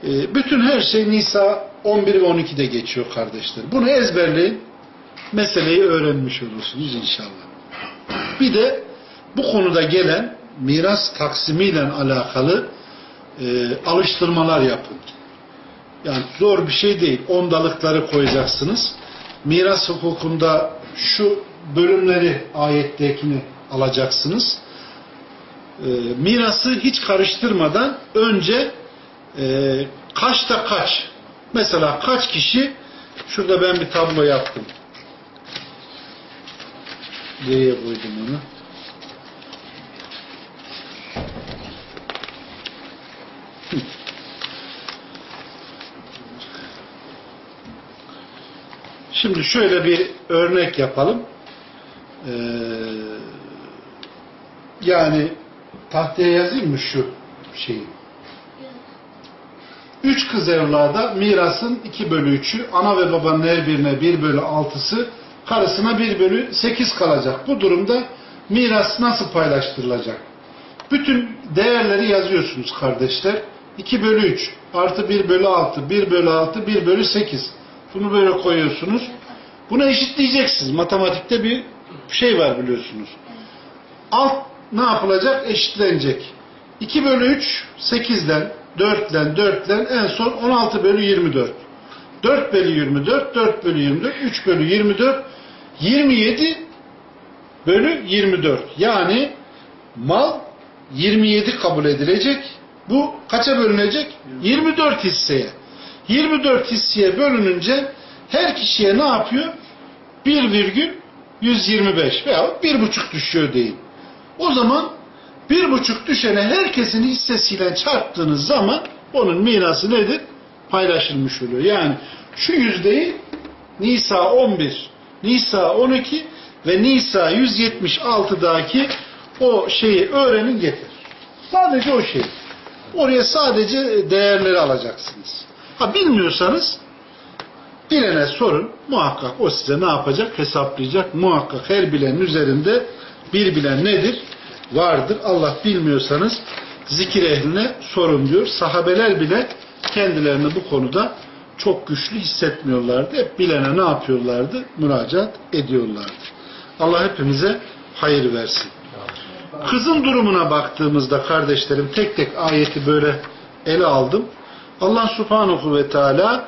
e, bütün her şey Nisa 11 ve 12'de geçiyor kardeşler. Bunu ezberleyin, meseleyi öğrenmiş olursunuz inşallah. Bir de bu konuda gelen miras taksimiyle alakalı e, alıştırmalar yapın. Yani zor bir şey değil. Ondalıkları koyacaksınız. Miras hukukunda şu bölümleri ayettekini alacaksınız. E, mirası hiç karıştırmadan önce e, kaçta kaç mesela kaç kişi şurada ben bir tablo yaptım. Nereye koydum onu? Şimdi şöyle bir örnek yapalım. Ee, yani tahtaya yazayım mı şu şeyi? Üç kız evlada mirasın 2 bölü 3'ü, ana ve babanın her birine 1 bölü 6'sı, karısına 1 bölü 8 kalacak. Bu durumda miras nasıl paylaştırılacak? Bütün değerleri yazıyorsunuz kardeşler. 2 bölü 3 artı 1 bölü 6, 1 bölü 6, 1 bölü 8. Bunu böyle koyuyorsunuz. Bunu eşitleyeceksiniz. Matematikte bir şey var biliyorsunuz. Alt ne yapılacak? Eşitlenecek. 2 bölü 3 8'den, 4'den, 4'den en son 16 bölü 24. 4 bölü 24, 4 bölü 24, 3 bölü 24, 27 bölü 24. Yani mal 27 kabul edilecek. Bu kaça bölünecek? 24 hisseye. 24 hisseye bölününce her kişiye ne yapıyor? 1,125 veya 1,5 düşüyor deyin. O zaman 1,5 düşene herkesin hissesiyle çarptığınız zaman onun mirası nedir? Paylaşılmış oluyor. Yani şu yüzdeyi Nisa 11, Nisa 12 ve Nisa 176'daki o şeyi öğrenin getir. Sadece o şey. Oraya sadece değerleri alacaksınız. Ha bilmiyorsanız bilene sorun. Muhakkak o size ne yapacak? Hesaplayacak. Muhakkak her bilenin üzerinde bir bilen nedir? Vardır. Allah bilmiyorsanız zikir ehline sorun diyor. Sahabeler bile kendilerini bu konuda çok güçlü hissetmiyorlardı. Hep bilene ne yapıyorlardı? Müracaat ediyorlardı. Allah hepimize hayır versin. Kızın durumuna baktığımızda kardeşlerim tek tek ayeti böyle ele aldım. Allah subhanahu ve teala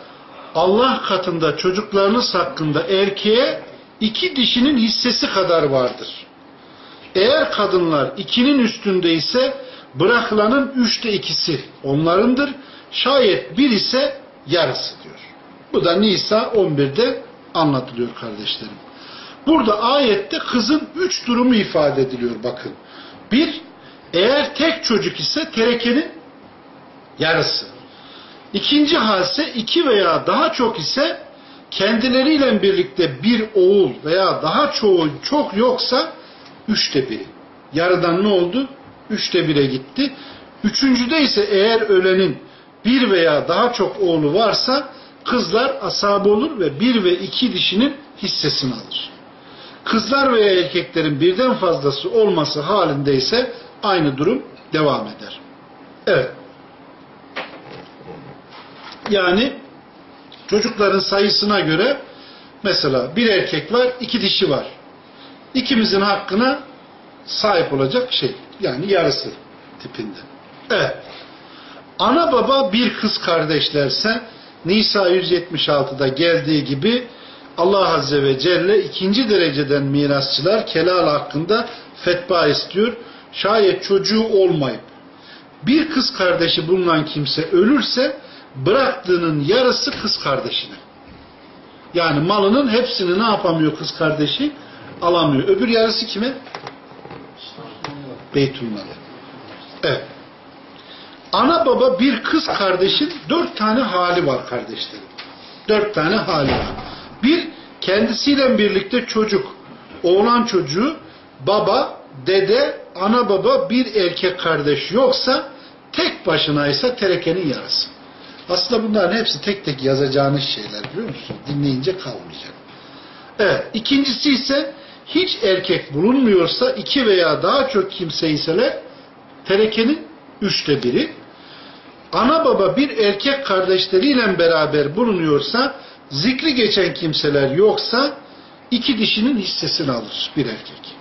Allah katında çocuklarınız hakkında erkeğe iki dişinin hissesi kadar vardır. Eğer kadınlar ikinin üstünde ise bırakılanın üçte ikisi onlarındır. Şayet bir ise yarısı diyor. Bu da Nisa 11'de anlatılıyor kardeşlerim. Burada ayette kızın üç durumu ifade ediliyor bakın. Bir, eğer tek çocuk ise terekenin yarısı. İkinci halse iki veya daha çok ise kendileriyle birlikte bir oğul veya daha çoğu çok yoksa üçte biri. Yarıdan ne oldu? Üçte bire gitti. Üçüncüde ise eğer ölenin bir veya daha çok oğlu varsa kızlar asabı olur ve bir ve iki dişinin hissesini alır. Kızlar veya erkeklerin birden fazlası olması halinde ise aynı durum devam eder. Evet. Yani çocukların sayısına göre mesela bir erkek var, iki dişi var. İkimizin hakkına sahip olacak şey. Yani yarısı tipinde. Evet. Ana baba bir kız kardeşlerse Nisa 176'da geldiği gibi Allah Azze ve Celle ikinci dereceden mirasçılar kelal hakkında fetva istiyor. Şayet çocuğu olmayıp bir kız kardeşi bulunan kimse ölürse bıraktığının yarısı kız kardeşine. Yani malının hepsini ne yapamıyor kız kardeşi? Alamıyor. Öbür yarısı kime? Beytülmal'e. Evet. Ana baba bir kız kardeşin dört tane hali var kardeşlerim. Dört tane hali var. Bir, kendisiyle birlikte çocuk, oğlan çocuğu, baba, dede, ana baba, bir erkek kardeş yoksa tek başınaysa terekenin yarısı. Aslında bunların hepsi tek tek yazacağınız şeyler biliyor musun? Dinleyince kalmayacak. Evet. İkincisi ise hiç erkek bulunmuyorsa iki veya daha çok kimse iseler terekenin üçte biri. Ana baba bir erkek kardeşleriyle beraber bulunuyorsa zikri geçen kimseler yoksa iki dişinin hissesini alır bir erkek.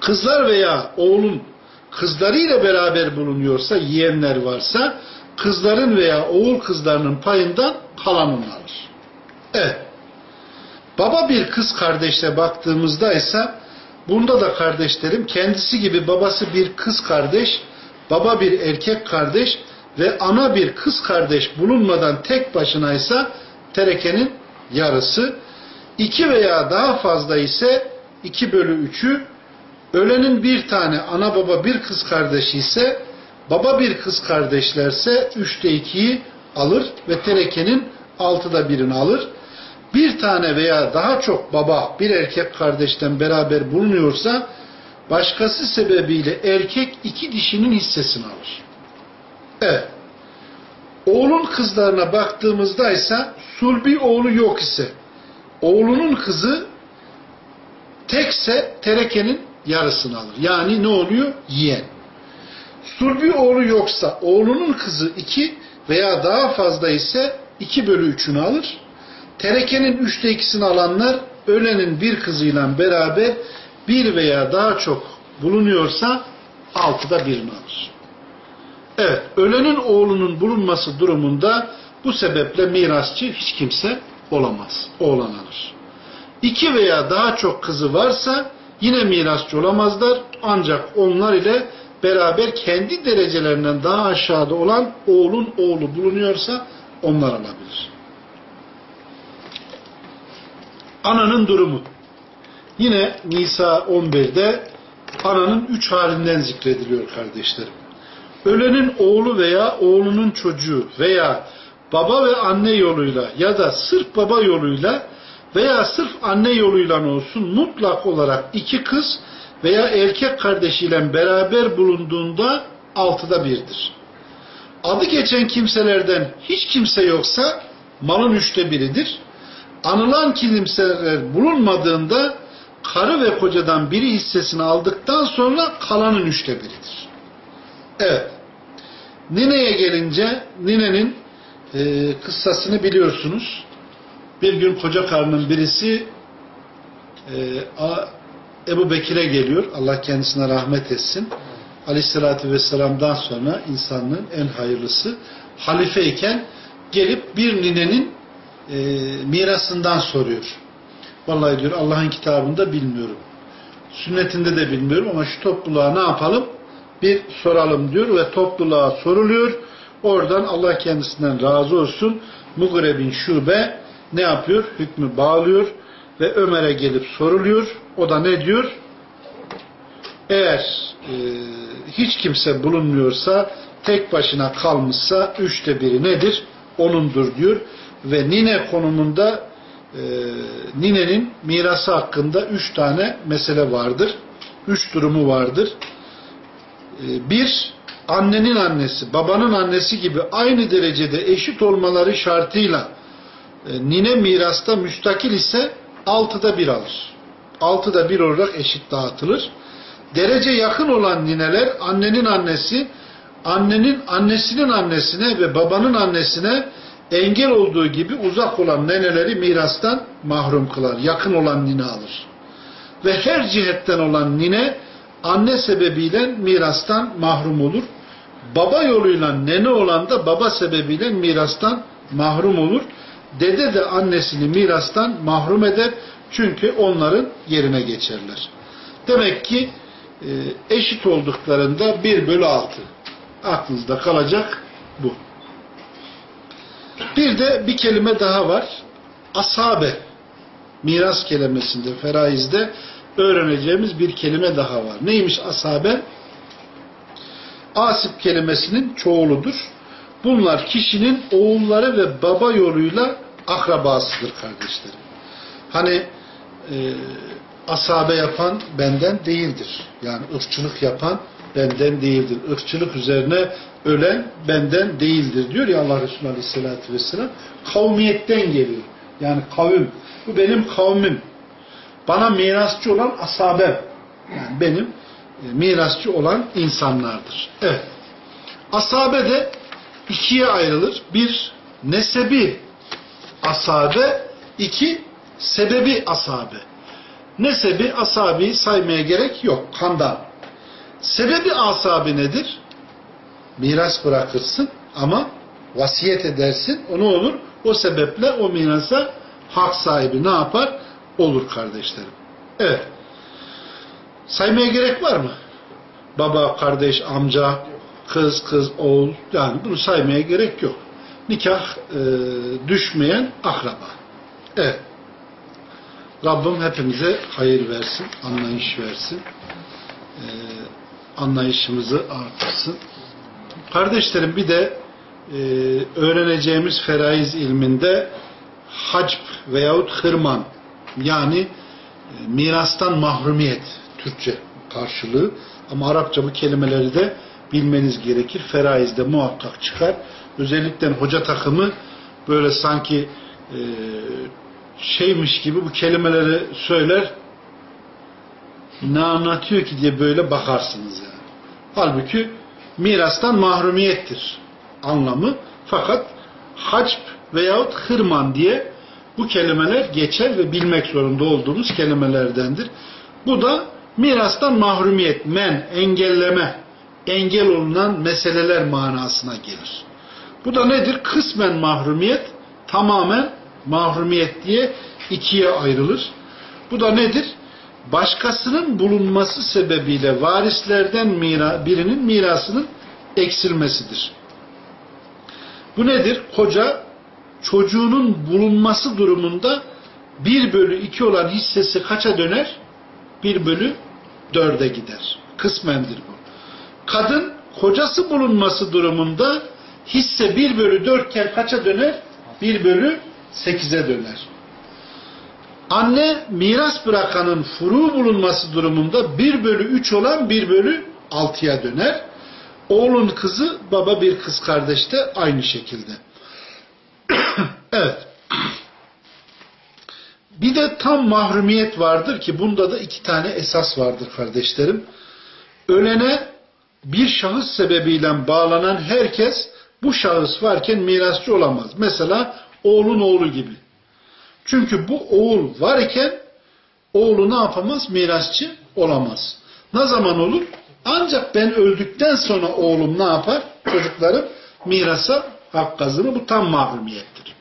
Kızlar veya oğlun kızlarıyla beraber bulunuyorsa yiyenler varsa kızların veya oğul kızlarının payından kalanını alır. Evet. Baba bir kız kardeşle baktığımızda ise bunda da kardeşlerim kendisi gibi babası bir kız kardeş, baba bir erkek kardeş ve ana bir kız kardeş bulunmadan tek başına ise terekenin yarısı. iki veya daha fazla ise iki bölü üçü, ölenin bir tane ana baba bir kız kardeşi ise baba bir kız kardeşlerse üçte ikiyi alır ve terekenin altıda birini alır. Bir tane veya daha çok baba bir erkek kardeşten beraber bulunuyorsa başkası sebebiyle erkek iki dişinin hissesini alır. Evet. Oğlun kızlarına baktığımızda ise sulbi oğlu yok ise oğlunun kızı tekse terekenin yarısını alır. Yani ne oluyor? Yiyen. Sulbi oğlu yoksa oğlunun kızı iki veya daha fazla ise iki bölü üçünü alır. Terekenin üçte ikisini alanlar ölenin bir kızıyla beraber bir veya daha çok bulunuyorsa altıda birini alır. Evet, ölenin oğlunun bulunması durumunda bu sebeple mirasçı hiç kimse olamaz. Oğlan alır. İki veya daha çok kızı varsa yine mirasçı olamazlar. Ancak onlar ile beraber kendi derecelerinden daha aşağıda olan oğlun oğlu bulunuyorsa onlar alabilir. Ananın durumu. Yine Nisa 11'de ananın üç halinden zikrediliyor kardeşlerim. Ölenin oğlu veya oğlunun çocuğu veya baba ve anne yoluyla ya da sırf baba yoluyla veya sırf anne yoluyla olsun mutlak olarak iki kız veya erkek kardeşiyle beraber bulunduğunda altıda birdir. Adı geçen kimselerden hiç kimse yoksa malın üçte biridir. Anılan kimseler bulunmadığında karı ve kocadan biri hissesini aldıktan sonra kalanın üçte biridir. Evet. Nine'ye gelince Nine'nin e, kıssasını biliyorsunuz. Bir gün koca karının birisi e, A, Ebu Bekir'e geliyor. Allah kendisine rahmet etsin. Aleyhissalatü Vesselam'dan sonra insanlığın en hayırlısı halifeyken gelip bir ninenin e, mirasından soruyor. Vallahi diyor Allah'ın kitabında bilmiyorum. Sünnetinde de bilmiyorum ama şu topluluğa ne yapalım? Bir soralım diyor ve topluluğa soruluyor. Oradan Allah kendisinden razı olsun. Mugrebin şube ne yapıyor? Hükmü bağlıyor ve Ömer'e gelip soruluyor. O da ne diyor? Eğer e, hiç kimse bulunmuyorsa tek başına kalmışsa üçte biri nedir? Onundur diyor. Ve nine konumunda e, ninenin mirası hakkında üç tane mesele vardır. Üç durumu vardır. E, bir, annenin annesi, babanın annesi gibi aynı derecede eşit olmaları şartıyla e, nine mirasta müstakil ise altıda bir alır. Altıda bir olarak eşit dağıtılır. Derece yakın olan nineler annenin annesi, annenin annesinin annesine ve babanın annesine engel olduğu gibi uzak olan neneleri mirastan mahrum kılar. Yakın olan nine alır. Ve her cihetten olan nine anne sebebiyle mirastan mahrum olur. Baba yoluyla nene olan da baba sebebiyle mirastan mahrum olur. Dede de annesini mirastan mahrum eder. Çünkü onların yerine geçerler. Demek ki e, eşit olduklarında 1 bölü 6. Aklınızda kalacak bu. Bir de bir kelime daha var. Asabe. Miras kelimesinde, feraizde öğreneceğimiz bir kelime daha var. Neymiş asabe? Asip kelimesinin çoğuludur. Bunlar kişinin oğulları ve baba yoluyla akrabasıdır kardeşlerim. Hani e, asabe yapan benden değildir. Yani ırkçılık yapan benden değildir. Irkçılık üzerine ölen benden değildir diyor ya Allah Resulü Aleyhisselatü Vesselam. Kavmiyetten geliyor. Yani kavim. Bu benim kavmim. Bana mirasçı olan asabem. Yani benim e, mirasçı olan insanlardır. Evet. Asabe de ikiye ayrılır. Bir, nesebi asabe. iki sebebi asabe. Nesebi asabi saymaya gerek yok. Kandan. Sebebi asabi nedir? Miras bırakırsın ama vasiyet edersin. O ne olur? O sebeple o mirasa hak sahibi ne yapar? Olur kardeşlerim. Evet. Saymaya gerek var mı? Baba, kardeş, amca, kız, kız, oğul. Yani bunu saymaya gerek yok. Nikah e, düşmeyen akraba. Evet. Rabbim hepimize hayır versin, anlayış versin. Ee, anlayışımızı artırsın. Kardeşlerim bir de e, öğreneceğimiz feraiz ilminde hacb veyahut hırman yani e, mirastan mahrumiyet Türkçe karşılığı. Ama Arapça bu kelimeleri de bilmeniz gerekir. Feraizde muhakkak çıkar. Özellikle hoca takımı böyle sanki e, şeymiş gibi bu kelimeleri söyler ne anlatıyor ki diye böyle bakarsınız yani. Halbuki mirastan mahrumiyettir anlamı. Fakat hacp veyahut hırman diye bu kelimeler geçer ve bilmek zorunda olduğumuz kelimelerdendir. Bu da mirastan mahrumiyet, men, engelleme, engel olunan meseleler manasına gelir. Bu da nedir? Kısmen mahrumiyet, tamamen mahrumiyet diye ikiye ayrılır. Bu da nedir? Başkasının bulunması sebebiyle varislerden birinin mirasının eksilmesidir. Bu nedir? Koca çocuğunun bulunması durumunda 1 bölü 2 olan hissesi kaça döner? 1 bölü 4'e gider. Kısmendir bu. Kadın kocası bulunması durumunda hisse 1 bölü 4 iken kaça döner? 1 bölü 8'e döner. Anne miras bırakanın furu bulunması durumunda 1 bölü 3 olan 1 bölü 6'ya döner. Oğlun kızı baba bir kız kardeş de aynı şekilde. evet. Bir de tam mahrumiyet vardır ki bunda da iki tane esas vardır kardeşlerim. Ölene bir şahıs sebebiyle bağlanan herkes bu şahıs varken mirasçı olamaz. Mesela oğlun oğlu gibi. Çünkü bu oğul varken oğlu ne yapamaz? Mirasçı olamaz. Ne zaman olur? Ancak ben öldükten sonra oğlum ne yapar? Çocuklarım mirasa hak kazanır. Bu tam mahrumiyettir.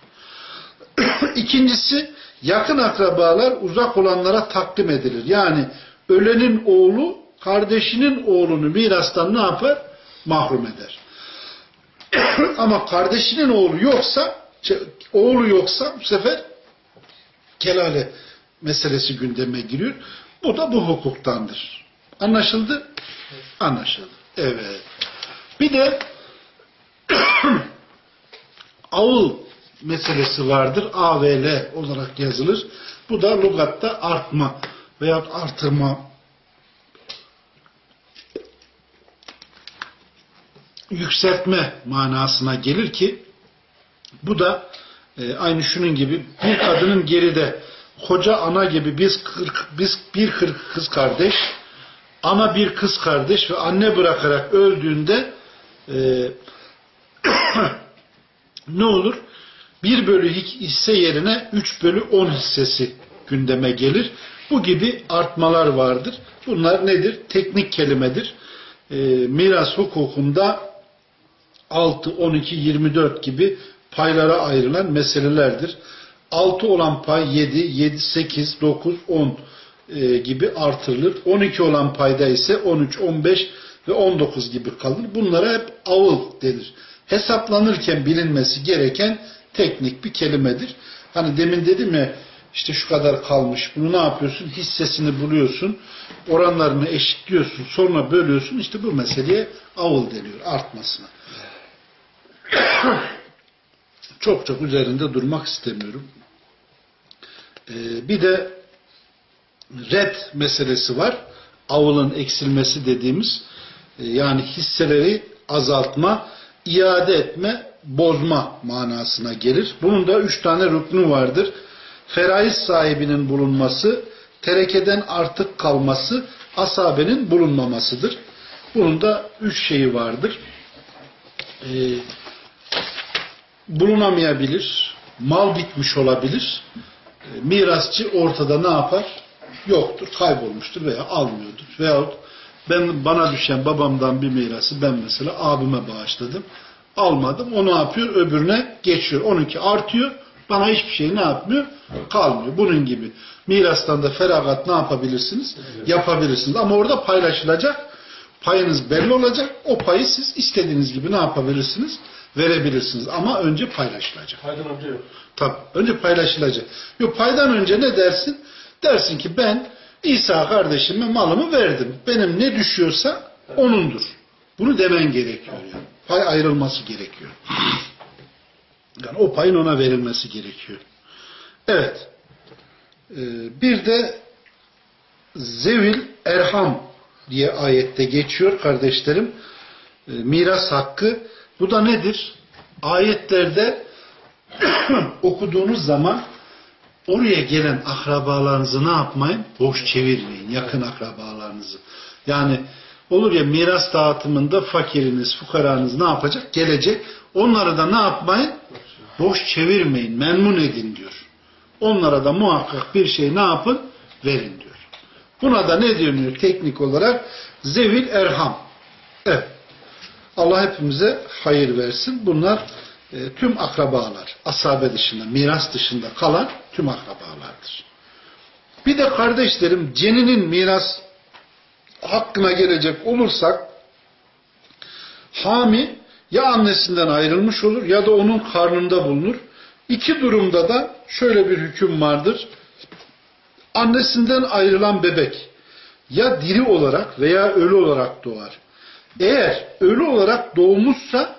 İkincisi yakın akrabalar uzak olanlara takdim edilir. Yani ölenin oğlu kardeşinin oğlunu mirastan ne yapar? Mahrum eder. Ama kardeşinin oğlu yoksa oğlu yoksa bu sefer kelale meselesi gündeme giriyor. Bu da bu hukuktandır. Anlaşıldı? Anlaşıldı. Evet. Bir de avul meselesi vardır. AVL olarak yazılır. Bu da lugatta artma veyahut artırma yükseltme manasına gelir ki bu da e, aynı şunun gibi bir kadının geride koca ana gibi biz, kırk, biz bir kırk kız kardeş ana bir kız kardeş ve anne bırakarak öldüğünde e, ne olur? 1 bölü hisse yerine 3 bölü 10 hissesi gündeme gelir. Bu gibi artmalar vardır. Bunlar nedir? Teknik kelimedir. E, miras hukukunda 6, 12, 24 gibi paylara ayrılan meselelerdir. 6 olan pay 7, 7, 8, 9, 10 e, gibi artırılır. 12 olan payda ise 13, 15 ve 19 gibi kalır. Bunlara hep avıl denir. Hesaplanırken bilinmesi gereken teknik bir kelimedir. Hani demin dedim ya işte şu kadar kalmış. Bunu ne yapıyorsun? Hissesini buluyorsun. Oranlarını eşitliyorsun. Sonra bölüyorsun. İşte bu meseleye avıl deniyor. Artmasına. çok çok üzerinde durmak istemiyorum. Ee, bir de red meselesi var. Avılın eksilmesi dediğimiz e, yani hisseleri azaltma, iade etme, bozma manasına gelir. Bunun da üç tane rüknü vardır. Feraiz sahibinin bulunması, terekeden artık kalması, asabenin bulunmamasıdır. Bunun da üç şeyi vardır. Ee, bulunamayabilir, mal bitmiş olabilir, e, mirasçı ortada ne yapar? Yoktur, kaybolmuştur veya almıyordur. Veyahut ben bana düşen babamdan bir mirası ben mesela abime bağışladım. Almadım. O ne yapıyor? Öbürüne geçiyor. Onunki artıyor. Bana hiçbir şey ne yapmıyor? Kalmıyor. Bunun gibi. Mirastan da feragat ne yapabilirsiniz? Yapabilirsiniz. Ama orada paylaşılacak. Payınız belli olacak. O payı siz istediğiniz gibi ne yapabilirsiniz? Verebilirsiniz. Ama önce paylaşılacak. Paydan önce yok. Tabii. Önce paylaşılacak. Yok paydan önce ne dersin? Dersin ki ben İsa kardeşime malımı verdim. Benim ne düşüyorsa onundur. Bunu demen gerekiyor. Yani. Pay ayrılması gerekiyor. Yani o payın ona verilmesi gerekiyor. Evet. Ee, bir de zevil erham diye ayette geçiyor kardeşlerim. E, miras hakkı. Bu da nedir? Ayetlerde okuduğunuz zaman oraya gelen akrabalarınızı ne yapmayın? Boş çevirmeyin. Yakın akrabalarınızı. Yani olur ya miras dağıtımında fakiriniz, fukaranız ne yapacak? Gelecek. Onları da ne yapmayın? Boş çevirmeyin. Memnun edin diyor. Onlara da muhakkak bir şey ne yapın? Verin diyor. Buna da ne deniyor teknik olarak? Zevil erham. Evet. Allah hepimize hayır versin. Bunlar e, tüm akrabalar. Asabe dışında, miras dışında kalan tüm akrabalardır. Bir de kardeşlerim ceninin miras hakkına gelecek olursak hami ya annesinden ayrılmış olur ya da onun karnında bulunur. İki durumda da şöyle bir hüküm vardır. Annesinden ayrılan bebek ya diri olarak veya ölü olarak doğar. Eğer ölü olarak doğmuşsa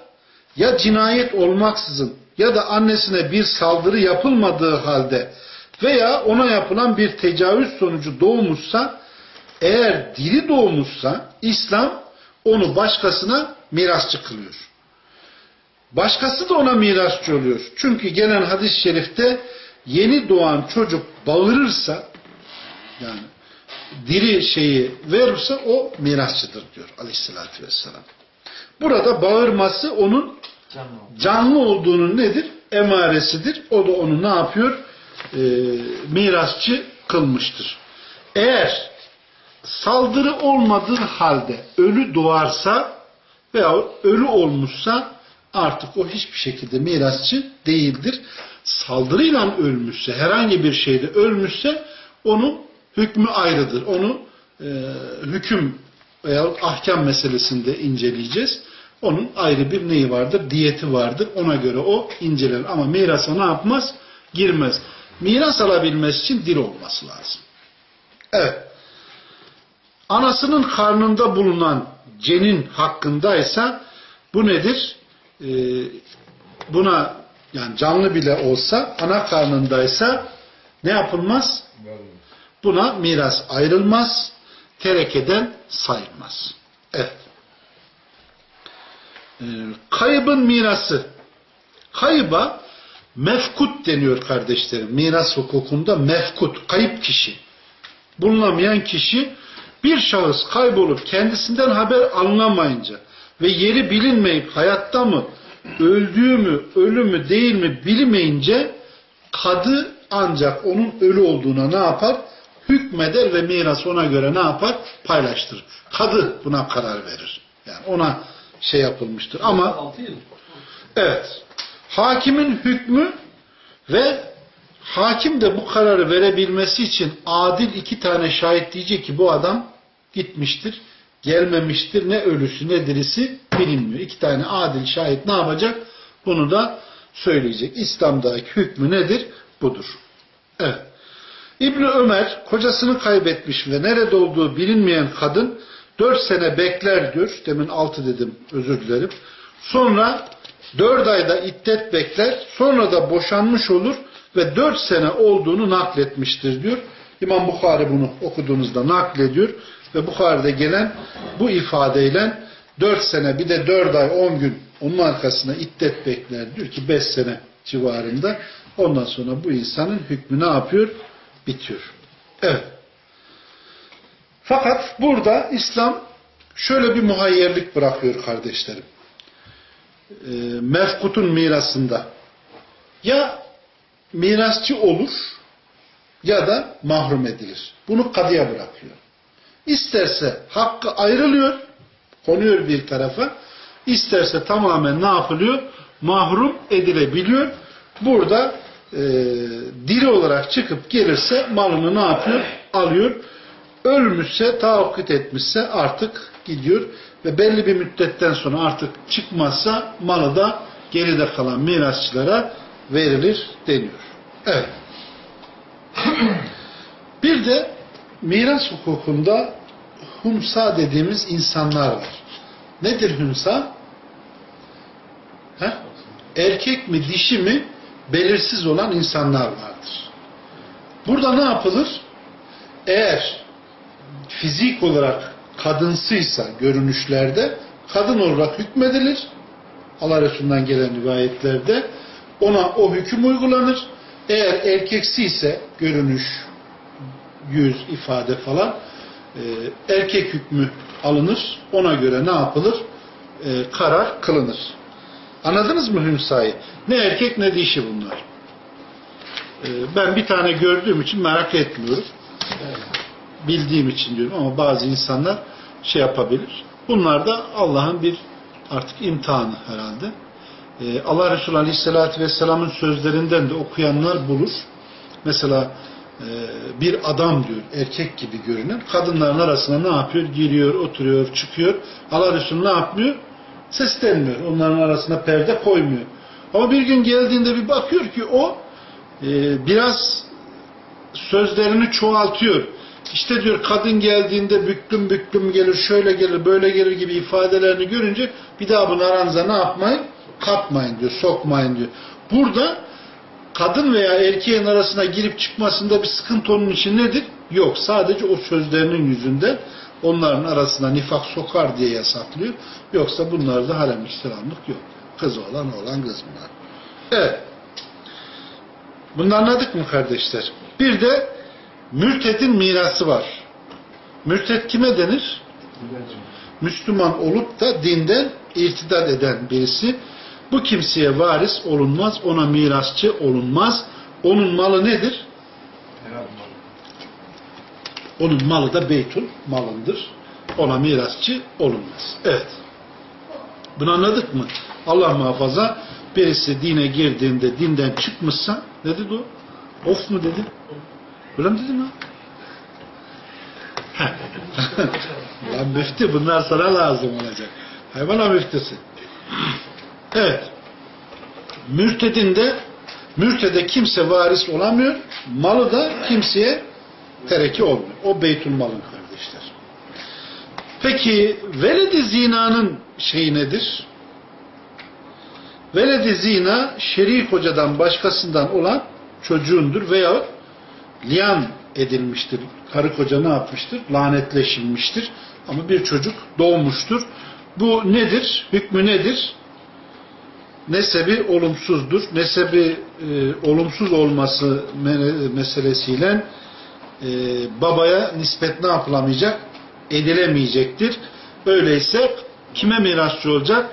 ya cinayet olmaksızın ya da annesine bir saldırı yapılmadığı halde veya ona yapılan bir tecavüz sonucu doğmuşsa eğer diri doğmuşsa İslam onu başkasına mirasçı kılıyor. Başkası da ona mirasçı oluyor. Çünkü gelen hadis-i şerifte yeni doğan çocuk bağırırsa yani diri şeyi verirse o mirasçıdır diyor aleyhissalatü vesselam. Burada bağırması onun canlı olduğunun nedir? Emaresidir. O da onu ne yapıyor? Ee, mirasçı kılmıştır. Eğer saldırı olmadığı halde ölü doğarsa veya ölü olmuşsa artık o hiçbir şekilde mirasçı değildir. Saldırıyla ölmüşse, herhangi bir şeyde ölmüşse onun hükmü ayrıdır. Onu e, hüküm veya ahkam meselesinde inceleyeceğiz. Onun ayrı bir neyi vardır? Diyeti vardır. Ona göre o incelenir. Ama mirasa ne yapmaz? Girmez. Miras alabilmesi için dil olması lazım. Evet. Anasının karnında bulunan cenin hakkındaysa bu nedir? Ee, buna yani canlı bile olsa ana karnındaysa ne yapılmaz? Buna miras ayrılmaz. Terekeden sayılmaz. Evet. Ee, kaybın mirası. Kayıba mefkut deniyor kardeşlerim. Miras hukukunda mefkut, kayıp kişi. Bulunamayan kişi bir şahıs kaybolup kendisinden haber alınamayınca ve yeri bilinmeyip hayatta mı, öldüğü mü, ölü mü değil mi bilmeyince kadı ancak onun ölü olduğuna ne yapar? Hükmeder ve miras ona göre ne yapar? Paylaştırır. Kadı buna karar verir. Yani ona şey yapılmıştır. Ama evet. Hakimin hükmü ve hakim de bu kararı verebilmesi için adil iki tane şahit diyecek ki bu adam gitmiştir, gelmemiştir, ne ölüsü ne dirisi bilinmiyor. İki tane adil şahit ne yapacak? Bunu da söyleyecek. İslam'daki hükmü nedir? Budur. Evet. İbni Ömer kocasını kaybetmiş ve nerede olduğu bilinmeyen kadın dört sene bekler diyor. Demin altı dedim özür dilerim. Sonra dört ayda iddet bekler. Sonra da boşanmış olur ve dört sene olduğunu nakletmiştir diyor. İmam Bukhari bunu okuduğunuzda naklediyor ve Bukhari'de gelen bu ifadeyle dört sene bir de dört ay on gün onun arkasına iddet bekler diyor ki beş sene civarında. Ondan sonra bu insanın hükmü ne yapıyor? Bitiyor. Evet. Fakat burada İslam şöyle bir muhayyerlik bırakıyor kardeşlerim. E, mefkutun mirasında. Ya mirasçı olur ya da mahrum edilir. Bunu kadıya bırakıyor. İsterse hakkı ayrılıyor, konuyor bir tarafa. İsterse tamamen ne yapılıyor? Mahrum edilebiliyor. Burada e, diri olarak çıkıp gelirse malını ne yapıyor? Alıyor. Ölmüşse, tahakküt etmişse artık gidiyor ve belli bir müddetten sonra artık çıkmazsa malı da geride kalan mirasçılara verilir deniyor. Evet. Bir de miras hukukunda humsa dediğimiz insanlar var. Nedir humsa? He? Erkek mi dişi mi belirsiz olan insanlar vardır. Burada ne yapılır? Eğer fizik olarak kadınsıysa görünüşlerde kadın olarak hükmedilir. Allah Resulü'nden gelen rivayetlerde ona o hüküm uygulanır. Eğer erkeksi ise görünüş, yüz, ifade falan e, erkek hükmü alınır. Ona göre ne yapılır? E, karar kılınır. Anladınız mı Hümsa'yı? Ne erkek ne dişi bunlar. E, ben bir tane gördüğüm için merak etmiyorum. Bildiğim için diyorum ama bazı insanlar şey yapabilir. Bunlar da Allah'ın bir artık imtihanı herhalde. Ee, Allah Resulü Aleyhisselatü Vesselam'ın sözlerinden de okuyanlar bulur. Mesela e, bir adam diyor, erkek gibi görünen, kadınların arasına ne yapıyor? Giriyor, oturuyor, çıkıyor. Allah Resulü ne yapmıyor? Seslenmiyor. Onların arasına perde koymuyor. Ama bir gün geldiğinde bir bakıyor ki o e, biraz sözlerini çoğaltıyor. İşte diyor kadın geldiğinde büklüm büklüm gelir, şöyle gelir, böyle gelir gibi ifadelerini görünce bir daha bunu aranıza ne yapmayın? Katmayın diyor, sokmayın diyor. Burada kadın veya erkeğin arasına girip çıkmasında bir sıkıntı onun için nedir? Yok. Sadece o sözlerinin yüzünden onların arasına nifak sokar diye yasaklıyor. Yoksa bunlarda halem ihtiramlık yok. Kız olan oğlan kız bunlar. Evet. Bunu anladık mı kardeşler? Bir de mürtedin mirası var. Mürted kime denir? Müslüman olup da dinden irtidat eden birisi. Bu kimseye varis olunmaz, ona mirasçı olunmaz. Onun malı nedir? Onun malı da beytul malındır. Ona mirasçı olunmaz. Evet. Bunu anladık mı? Allah muhafaza birisi dine girdiğinde dinden çıkmışsa ne dedi o? Of mu dedi? Öyle mi dedi mi? Lan müftü bunlar sana lazım olacak. Hayvana müftüsü. Evet. Mürtedinde mürtede kimse varis olamıyor. Malı da kimseye tereki olmuyor. O beytül malın kardeşler. Peki veledi zinanın şeyi nedir? Veledi zina şer'i kocadan başkasından olan çocuğundur veya liyan edilmiştir. Karı koca ne yapmıştır? Lanetleşilmiştir. Ama bir çocuk doğmuştur. Bu nedir? Hükmü nedir? Nesebi olumsuzdur. Nesebi e, olumsuz olması me- meselesiyle e, babaya nispet ne yapılamayacak? Edilemeyecektir. Öyleyse kime mirasçı olacak?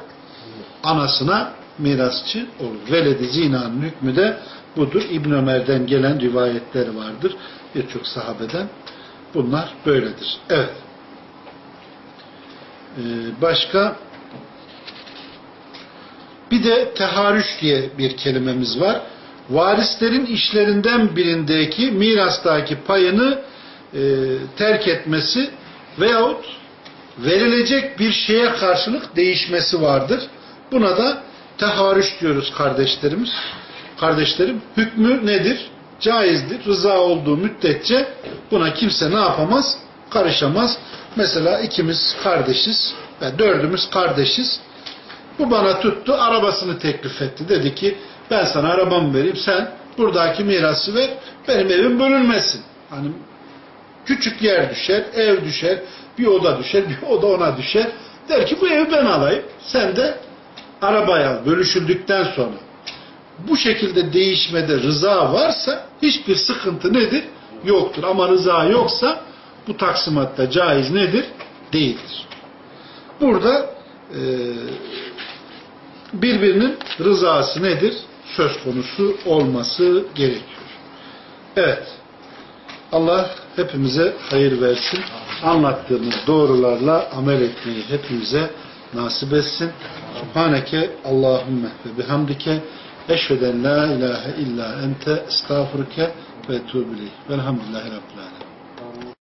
Anasına mirasçı olur. Veledi zinanın hükmü de budur. İbn Ömer'den gelen rivayetler vardır. Birçok sahabeden. Bunlar böyledir. Evet. Ee, başka bir de teharüş diye bir kelimemiz var. Varislerin işlerinden birindeki mirastaki payını e, terk etmesi veyahut verilecek bir şeye karşılık değişmesi vardır. Buna da teharüş diyoruz kardeşlerimiz. Kardeşlerim hükmü nedir? Caizdir. Rıza olduğu müddetçe buna kimse ne yapamaz? Karışamaz. Mesela ikimiz kardeşiz ve dördümüz kardeşiz. Bu bana tuttu, arabasını teklif etti. Dedi ki ben sana arabamı vereyim, sen buradaki mirası ver, benim evim bölünmesin. Hani küçük yer düşer, ev düşer, bir oda düşer, bir oda ona düşer. Der ki bu evi ben alayım, sen de arabaya al, bölüşüldükten sonra. Bu şekilde değişmede rıza varsa hiçbir sıkıntı nedir? Yoktur. Ama rıza yoksa bu taksimatta caiz nedir? Değildir. Burada e, birbirinin rızası nedir? Söz konusu olması gerekiyor. Evet. Allah hepimize hayır versin. Anlattığımız doğrularla amel etmeyi hepimize nasip etsin. Subhaneke Allahümme ve bihamdike eşveden la ilahe illa ente estağfurke ve etubileyh. Velhamdülillahi Rabbil Alemin.